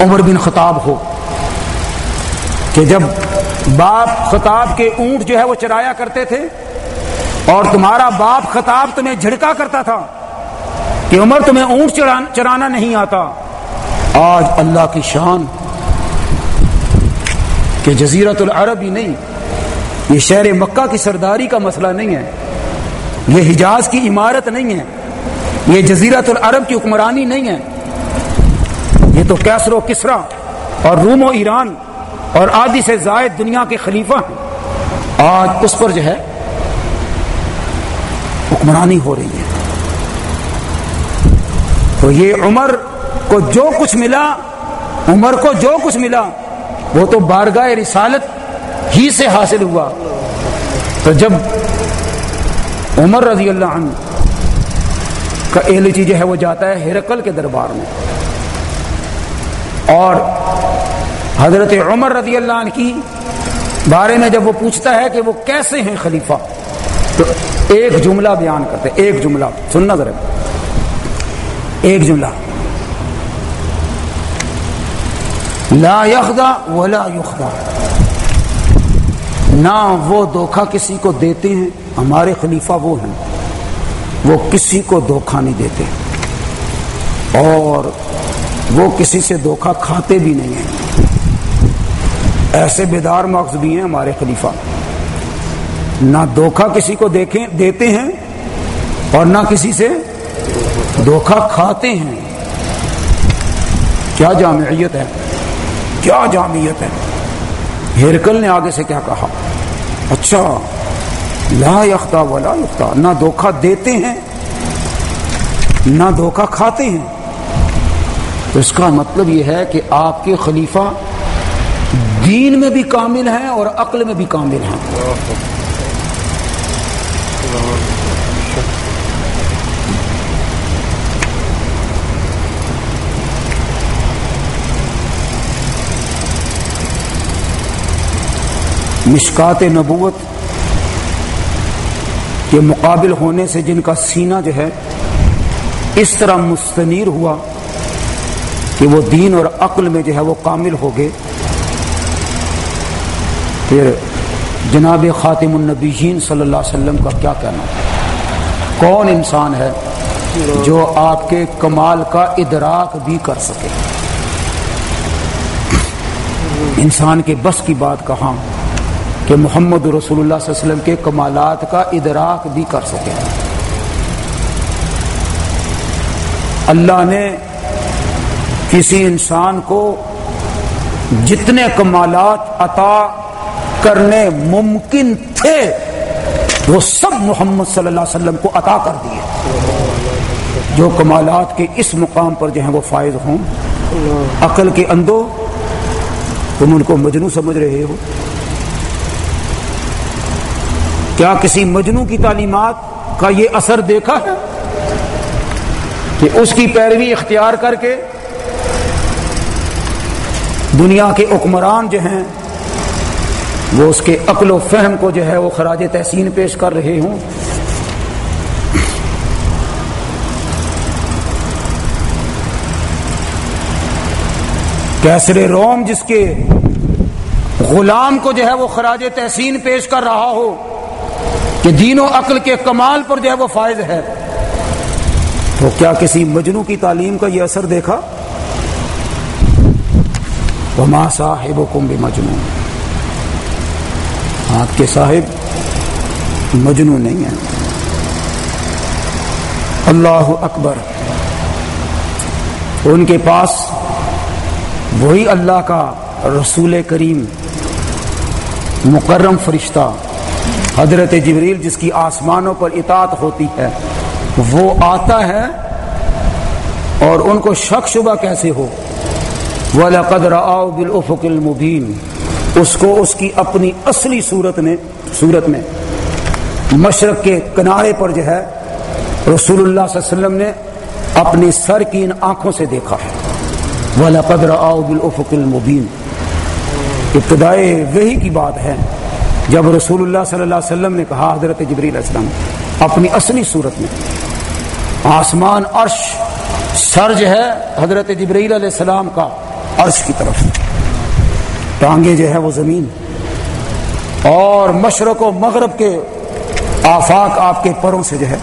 عمر بن خطاب ہو۔ کہ جب باپ خطاب کے اونٹ جو ہے وہ چرایا کرتے تھے اور تمہارا باپ خطاب تمہیں جھڑکا کرتا تھا کہ عمر تمہیں اونٹ چرانا نہیں آتا۔ آج اللہ کی شان کہ جزیرت العرب ہی نہیں، یہ شہر مکہ کی سرداری کا مسئلہ نہیں ہے، یہ حجاز کی عمارت نہیں ہے، یہ جزیرت العرب کی حکمرانی نہیں ہے۔ یہ تو کیسر و کسرا اور روم و ایران اور آدھی سے زائد دنیا کے خلیفہ ہیں۔ آج اس پر جو ہے حکمرانی ہو رہی ہے۔ تو یہ عمر کو جو کچھ ملا، عمر کو جو کچھ ملا وہ تو بارگاہ رسالت ہی سے حاصل ہوا۔ تو جب عمر رضی اللہ عنہ کا ایلچی جو ہے وہ جاتا ہے ہرکل کے دربار میں۔ اور حضرت عمر رضی اللہ عنہ کی بارے میں جب وہ پوچھتا ہے کہ وہ کیسے ہیں خلیفہ، تو ایک جملہ بیان کرتے ایک جملہ، سننا ذرا۔ ایک جملہ۔ لا یخدا ولا یخدا نہ وہ دھوکھا کسی کو دیتے ہیں، ہمارے خلیفہ وہ ہیں۔ وہ کسی کو دھوکھا نہیں دیتے۔ اور وہ کسی سے دھوکھا کھاتے بھی نہیں ہیں۔ ایسے بیدار مغز بھی ہیں ہمارے خلیفہ۔ نہ دھوکھا کسی کو دیکھیں، دیتے ہیں اور نہ کسی سے دھوکھا کھاتے ہیں۔ کیا جامعیت ہے؟ کیا جامعیت ہے؟ ہیرکل نے آگے سے کیا کہا؟ اچھا لا یختا ولا یختا، نہ دھوکھا دیتے ہیں، نہ دھوکھا کھاتے ہیں۔ تو اس کا مطلب یہ ہے کہ آپ کے خلیفہ دین میں بھی کامل ہیں اور عقل میں بھی کامل ہیں۔ مشکات نبوت کے مقابل ہونے سے جن کا سینہ جو ہے اس طرح مستنیر ہوا کہ وہ دین اور عقل میں جو ہے وہ کامل ہو گئے۔ پھر جناب خاتم النبیین صلی اللہ علیہ وسلم کا کیا کہنا؟ کون انسان ہے جو آپ کے کمال کا ادراک بھی کر سکے؟ انسان کے بس کی بات کہاں؟ کہ محمد رسول اللہ صلی اللہ علیہ وسلم کے کمالات کا ادراک بھی کر سکے۔ اللہ نے کسی انسان کو جتنے کمالات عطا کرنے ممکن تھے، وہ سب محمد صلی اللہ علیہ وسلم کو عطا کر دیے۔ جو کمالات کے اس مقام پر جو ہیں وہ فائز ہوں۔ عقل کے اندو، تم ان کو مجنو سمجھ رہے ہو۔ کیا کسی مجنو کی تعلیمات کا یہ اثر دیکھا ہے کہ اس کی پیروی اختیار کر کے دنیا کے حکمران جو ہیں وہ اس کے عقل و فہم کو جو ہے وہ خراج تحسین پیش کر رہے ہوں۔ کیسر روم جس کے غلام کو جو ہے وہ خراج تحسین پیش کر رہا ہو کہ دین و عقل کے کمال پر جو ہے وہ فائز ہے۔ تو کیا کسی مجنو کی تعلیم کا یہ اثر دیکھا؟ وما صاحب کم مجنون آپ کے صاحب مجنو نہیں ہیں۔ اللہ اکبر۔ ان کے پاس وہی اللہ کا رسول کریم، مکرم فرشتہ۔ حضرت جبریل جس کی آسمانوں پر اطاعت ہوتی ہے، وہ آتا ہے اور ان کو شک شبہ کیسے ہو؟ وَلَقَدْ رَآوْ بِالْأُفُقِ الْمُبِينَ۔ اس کو اس کی اپنی اصلی صورت میں صورت میں، مشرق کے کنارے پر جو ہے، رسول اللہ صلی اللہ علیہ وسلم نے اپنی سر کی ان آنکھوں سے دیکھا ہے۔ وَلَقَدْ رَآوْ بِالْأُفُقِ الْمُبِينَ۔ ابتدائے وہی کی بات ہے۔ جب رسول اللہ صلی اللہ علیہ وسلم نے کہا حضرت جبریل السلام، اپنی اصلی صورت میں آسمان عرش سر جو ہے حضرت جبریل علیہ السلام کا عرش کی طرف۔ ٹانگے جو ہے وہ زمین۔ اور مشرق و مغرب کے آفاق آپ کے پروں سے جو ہے،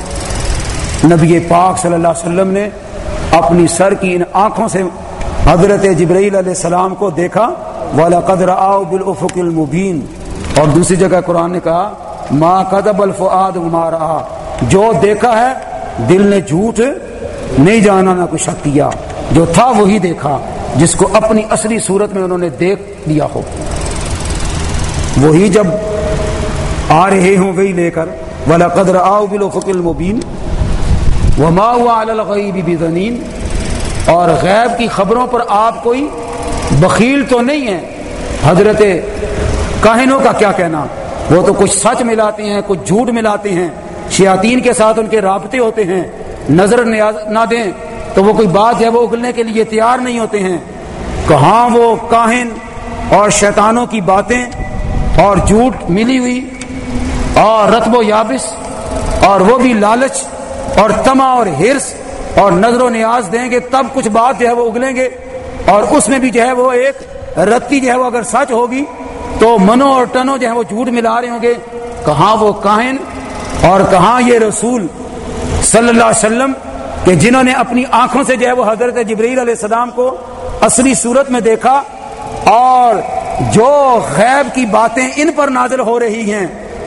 نبی پاک صلی اللہ علیہ وسلم نے اپنی سر کی ان آنکھوں سے حضرت جبرائیل علیہ السلام کو دیکھا والا قدر آؤ بالافق المبین اور دوسری جگہ قرآن نے کہا ماں قدب الفعاد مارا. جو دیکھا ہے، دل نے جھوٹ نہیں جانا، نہ کچھ شک کیا۔ جو تھا، وہی دیکھا، جس کو اپنی اصلی صورت میں انہوں نے دیکھ لیا ہو۔ وہی جب آ رہے ہوں وہی لے کر ولا قدر آؤ بلو فکل مبین وہ بزنین اور غیب کی خبروں پر آپ کوئی بخیل تو نہیں ہے؟ حضرت کاہنوں کا کیا کہنا؟ وہ تو کچھ سچ ملاتے ہیں، کچھ جھوٹ ملاتے ہیں۔ شیاطین کے ساتھ ان کے رابطے ہوتے ہیں۔ نظر نہ دیں۔ تو وہ کوئی بات ہے، وہ اگلنے کے لیے تیار نہیں ہوتے ہیں۔ کہاں وہ کاہن اور شیطانوں کی باتیں اور جھوٹ ملی ہوئی اور رتب و یابس اور وہ بھی لالچ اور تما اور ہرس اور نظر و نیاز دیں گے، تب کچھ بات جو ہے وہ اگلیں گے۔ اور اس میں بھی جو ہے وہ ایک رتی جو ہے وہ اگر سچ ہوگی تو منو اور ٹنو جو ہے وہ جھوٹ ملا رہے ہوں گے۔ کہاں وہ کاہن اور کہاں یہ رسول صلی اللہ علیہ وسلم کہ جنہوں نے اپنی آنکھوں سے جو ہے وہ حضرت جبریل علیہ السلام کو اصلی صورت میں دیکھا اور جو غیب کی باتیں ان پر نازل ہو رہی ہیں،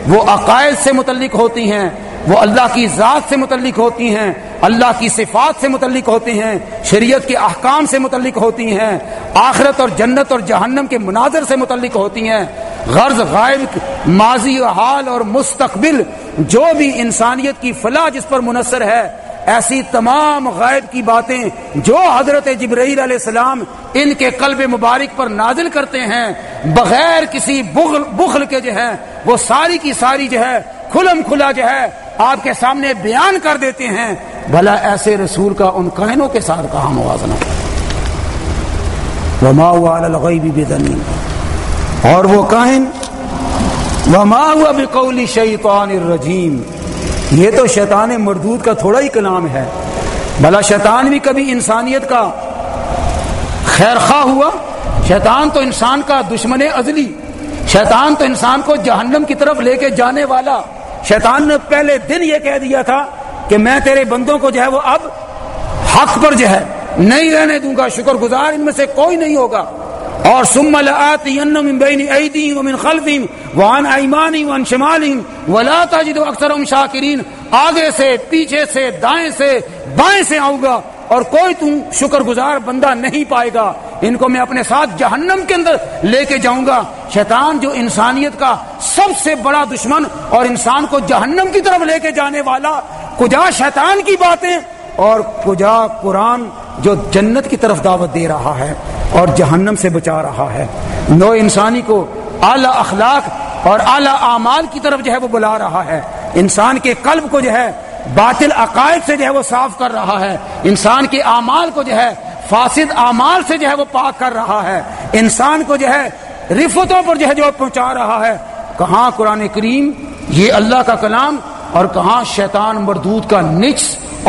وہ عقائد سے متعلق ہوتی ہیں، وہ اللہ کی ذات سے متعلق ہوتی ہیں اللہ کی صفات سے متعلق ہوتی ہیں، شریعت کے احکام سے متعلق ہوتی ہیں، آخرت اور جنت اور جہنم کے مناظر سے متعلق ہوتی ہیں۔ غرض غائب، ماضی حال اور مستقبل، جو بھی انسانیت کی فلاح جس پر منحصر ہے، ایسی تمام غائب کی باتیں جو حضرت جبرائیل علیہ السلام ان کے قلب مبارک پر نازل کرتے ہیں، بغیر کسی بغل، بخل کے جو ہے، وہ ساری کی ساری جو ہے، کھلم کھلا جو ہے، آپ کے سامنے بیان کر دیتے ہیں۔ بھلا ایسے رسول کا ان کہنوں کے ساتھ کہاں موازنہ؟ وما الغیب بدنی اور وہ کہن وما ہوا بقول شیطان الرجیم یہ تو شیطان مردود کا تھوڑا ہی کلام ہے۔ بھلا شیطان بھی کبھی انسانیت کا خیر خواہ ہوا۔ شیطان تو انسان کا دشمن ازلی۔ شیطان تو انسان کو جہنم کی طرف لے کے جانے والا۔ شیطان نے پہلے دن یہ کہہ دیا تھا کہ میں تیرے بندوں کو جو ہے وہ اب حق پر جو ہے نہیں رہنے دوں گا شکر گزار ان میں سے کوئی نہیں ہوگا۔ اور سم من بین ایدیہم ومن خلفہم وعن ایمانہم وعن شمالہم ولا تجد اکثرهم شاکرین۔ آگے سے، پیچھے سے، دائیں سے، بائیں سے آؤں گا اور کوئی تم شکر گزار بندہ نہیں پائے گا۔ ان کو میں اپنے ساتھ جہنم کے اندر لے کے جاؤں گا۔ شیطان جو انسانیت کا سب سے بڑا دشمن اور انسان کو جہنم کی طرف لے کے جانے والا کجا شیطان کی باتیں اور کجا قرآن جو جنت کی طرف دعوت دے رہا ہے اور جہنم سے بچا رہا ہے۔ نو انسانی کو اعلی اخلاق اور اعلی اعمال کی طرف جو ہے وہ بلا رہا ہے۔ انسان کے قلب کو جو ہے باطل عقائد سے جو ہے وہ صاف کر رہا ہے۔ انسان کے اعمال کو جو ہے فاسد اعمال سے جو ہے وہ پاک کر رہا ہے۔ انسان کو جو ہے رفتوں پر جو ہے جو پہنچا رہا ہے۔ کہاں قرآن کریم یہ اللہ کا کلام اور کہاں شیطان مردود کا نچ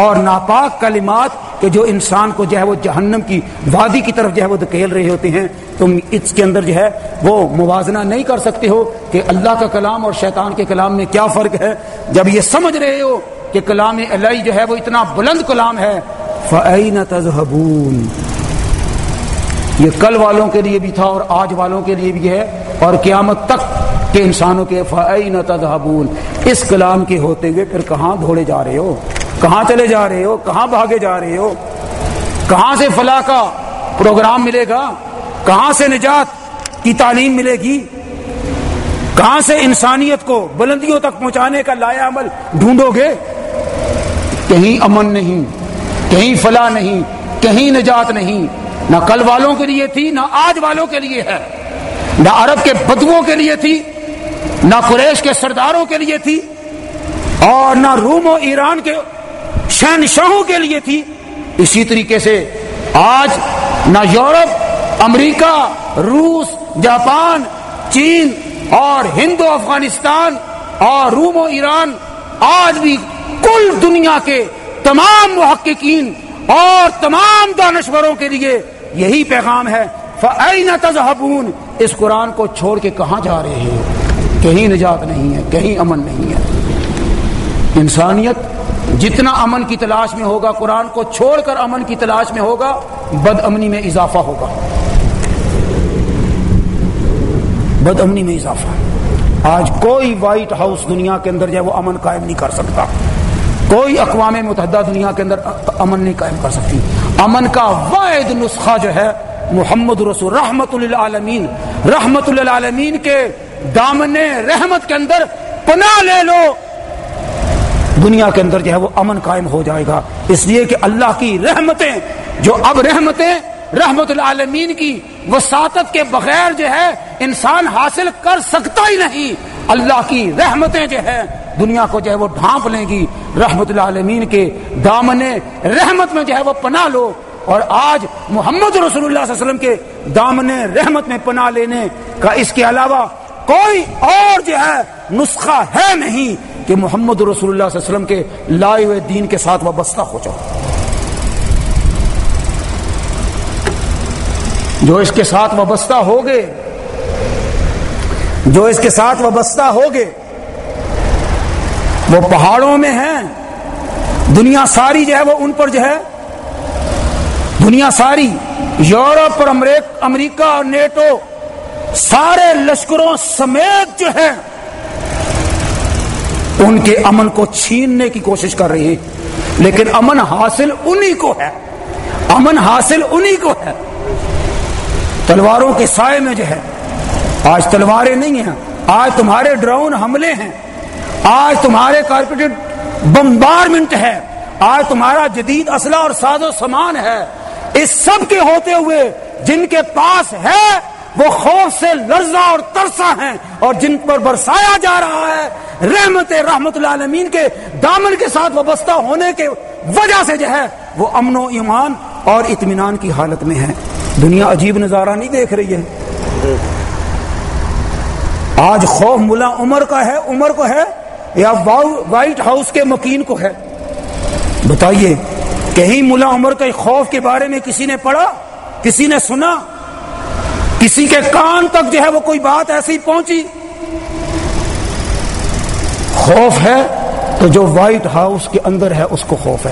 اور ناپاک کلمات کہ جو انسان کو جو ہے وہ جہنم کی وادی کی طرف جو ہے وہ دکیل رہے ہوتے ہیں، تم اس کے اندر جو ہے وہ موازنہ نہیں کر سکتے ہو کہ اللہ کا کلام اور شیطان کے کلام میں کیا فرق ہے؟ جب یہ سمجھ رہے ہو کہ کلام الہی جو ہے وہ اتنا بلند کلام ہے، فَأَيْنَ تَذْهَبُونَ؟ یہ کل والوں کے لیے بھی تھا اور آج والوں کے لیے بھی ہے اور قیامت تک کے انسانوں کے فعین تدہبون اس کلام کے ہوتے ہوئے پھر کہاں دھوڑے جا رہے ہو؟ کہاں چلے جا رہے ہو؟ کہاں بھاگے جا رہے ہو؟ کہاں سے فلاح کا پروگرام ملے گا؟ کہاں سے نجات کی تعلیم ملے گی؟ کہاں سے انسانیت کو بلندیوں تک پہنچانے کا لایا عمل ڈھونڈو گے؟ کہیں امن نہیں، کہیں فلاح نہیں، کہیں نجات نہیں۔ نہ کل والوں کے لیے تھی، نہ آج والوں کے لیے ہے۔ نہ عرب کے بدووں کے لیے تھی۔ نہ قریش کے سرداروں کے لیے تھی اور نہ روم و ایران کے شہنشاہوں کے لیے تھی۔ اسی طریقے سے آج نہ یورپ، امریکہ، روس، جاپان، چین اور ہند و افغانستان اور روم و ایران آج بھی کل دنیا کے تمام محققین اور تمام دانشوروں کے لیے یہی پیغام ہے۔ تذہبون اس قرآن کو چھوڑ کے کہاں جا رہے ہیں؟ کہیں نجات نہیں ہے، کہیں امن نہیں ہے۔ انسانیت جتنا امن کی تلاش میں ہوگا، قرآن کو چھوڑ کر امن کی تلاش میں ہوگا، بد امنی میں اضافہ ہوگا۔ بد امنی میں اضافہ۔ آج کوئی وائٹ ہاؤس دنیا کے اندر جو ہے وہ امن قائم نہیں کر سکتا۔ کوئی اقوام متحدہ دنیا کے اندر امن نہیں قائم کر سکتی۔ امن کا واحد نسخہ جو ہے، محمد رسول، رحمت للعالمین۔ رحمت للعالمین کے دامن رحمت کے اندر پناہ لے لو۔ دنیا کے اندر جو ہے وہ امن قائم ہو جائے گا۔ اس لیے کہ اللہ کی رحمتیں، جو اب رحمتیں رحمت العالمین کی وساطت کے بغیر جو ہے انسان حاصل کر سکتا ہی نہیں۔ اللہ کی رحمتیں جو ہے دنیا کو جو ہے وہ ڈھانپ لیں گی۔ رحمت العالمین کے دامن رحمت میں جو ہے وہ پناہ لو۔ اور آج محمد رسول اللہ صلی اللہ علیہ وسلم کے دامن رحمت میں پناہ لینے کا اس کے علاوہ کوئی اور جو ہے نسخہ ہے نہیں کہ محمد رسول اللہ صلی اللہ علیہ وسلم کے لائے ہوئے دین کے ساتھ وابستہ ہو جاؤ۔ جو اس کے ساتھ وابستہ ہو گئے جو اس کے ساتھ وابستہ ہو گئے وہ پہاڑوں میں ہیں۔ دنیا ساری جو ہے وہ ان پر جو ہے، دنیا ساری یورپ اور امریکہ اور نیٹو سارے لشکروں سمیت جو ہے ان کے امن کو چھیننے کی کوشش کر رہی ہے لیکن امن حاصل انہی کو ہے۔ امن حاصل انہی کو ہے۔ تلواروں کے سائے میں جو ہے، آج تلواریں نہیں ہیں۔ آج تمہارے ڈرون حملے ہیں۔ آج تمہارے کارپوریٹ بمبارمنٹ ہے۔ آج تمہارا جدید اسلحہ اور ساز و سامان ہے۔ اس سب کے ہوتے ہوئے جن کے پاس ہے وہ خوف سے لرزا اور ترسا ہیں اور جن پر برسایا جا رہا ہے، رحمت رحمت العالمین کے دامن کے ساتھ وابستہ ہونے کے وجہ سے جو ہے، وہ امن و ایمان اور اطمینان کی حالت میں ہے۔ دنیا عجیب نظارہ نہیں دیکھ رہی ہے۔ آج خوف ملا عمر کا ہے، عمر کو ہے یا وائٹ ہاؤس کے مکین کو ہے۔ بتائیے، کہیں ملا عمر کے خوف کے بارے میں کسی نے پڑھا؟ کسی نے سنا؟ کسی کے کان تک جو ہے وہ کوئی بات ایسی پہنچی۔ خوف ہے تو جو وائٹ ہاؤس کے اندر ہے اس کو خوف ہے۔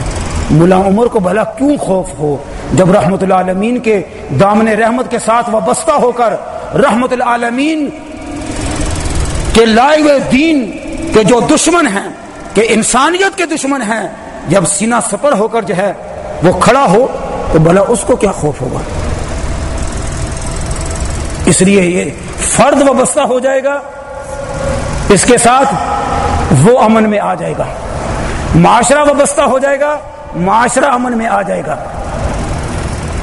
ملا عمر کو بھلا کیوں خوف ہو؟ جب رحمت العالمین کے دامن رحمت کے ساتھ وابستہ ہو کر رحمت العالمین کے لائے ہوئے دین کے جو دشمن ہیں کہ انسانیت کے دشمن ہیں، جب سینا سپر ہو کر جو ہے وہ کھڑا ہو تو بھلا اس کو کیا خوف ہوگا؟ اس لیے یہ فرد وابستہ ہو جائے گا، اس کے ساتھ وہ امن میں آ جائے گا۔ معاشرہ وابستہ ہو جائے گا، معاشرہ امن میں آ جائے گا۔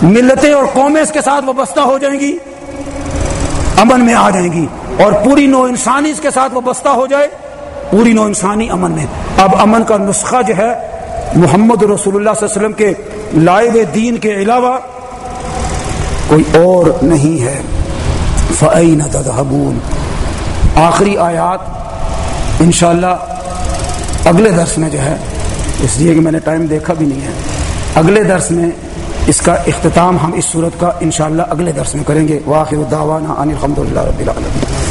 ملتیں اور قومیں اس کے ساتھ وابستہ ہو جائیں گی، امن میں آ جائیں گی۔ اور پوری نو انسانی اس کے ساتھ وابستہ ہو جائے، پوری نو انسانی امن میں۔ اب امن کا نسخہ جو ہے، محمد رسول اللہ صلی اللہ علیہ وسلم کے لائے ہوئے دین کے علاوہ کوئی اور نہیں ہے۔ فعین تذہبون آخری آیات انشاءاللہ اگلے درس میں جو ہے، اس لیے کہ میں نے ٹائم دیکھا بھی نہیں ہے، اگلے درس میں اس کا اختتام ہم اس صورت کا انشاءاللہ اگلے درس میں کریں گے۔ واخر الدعوانا ان الحمد للہ رب العالمین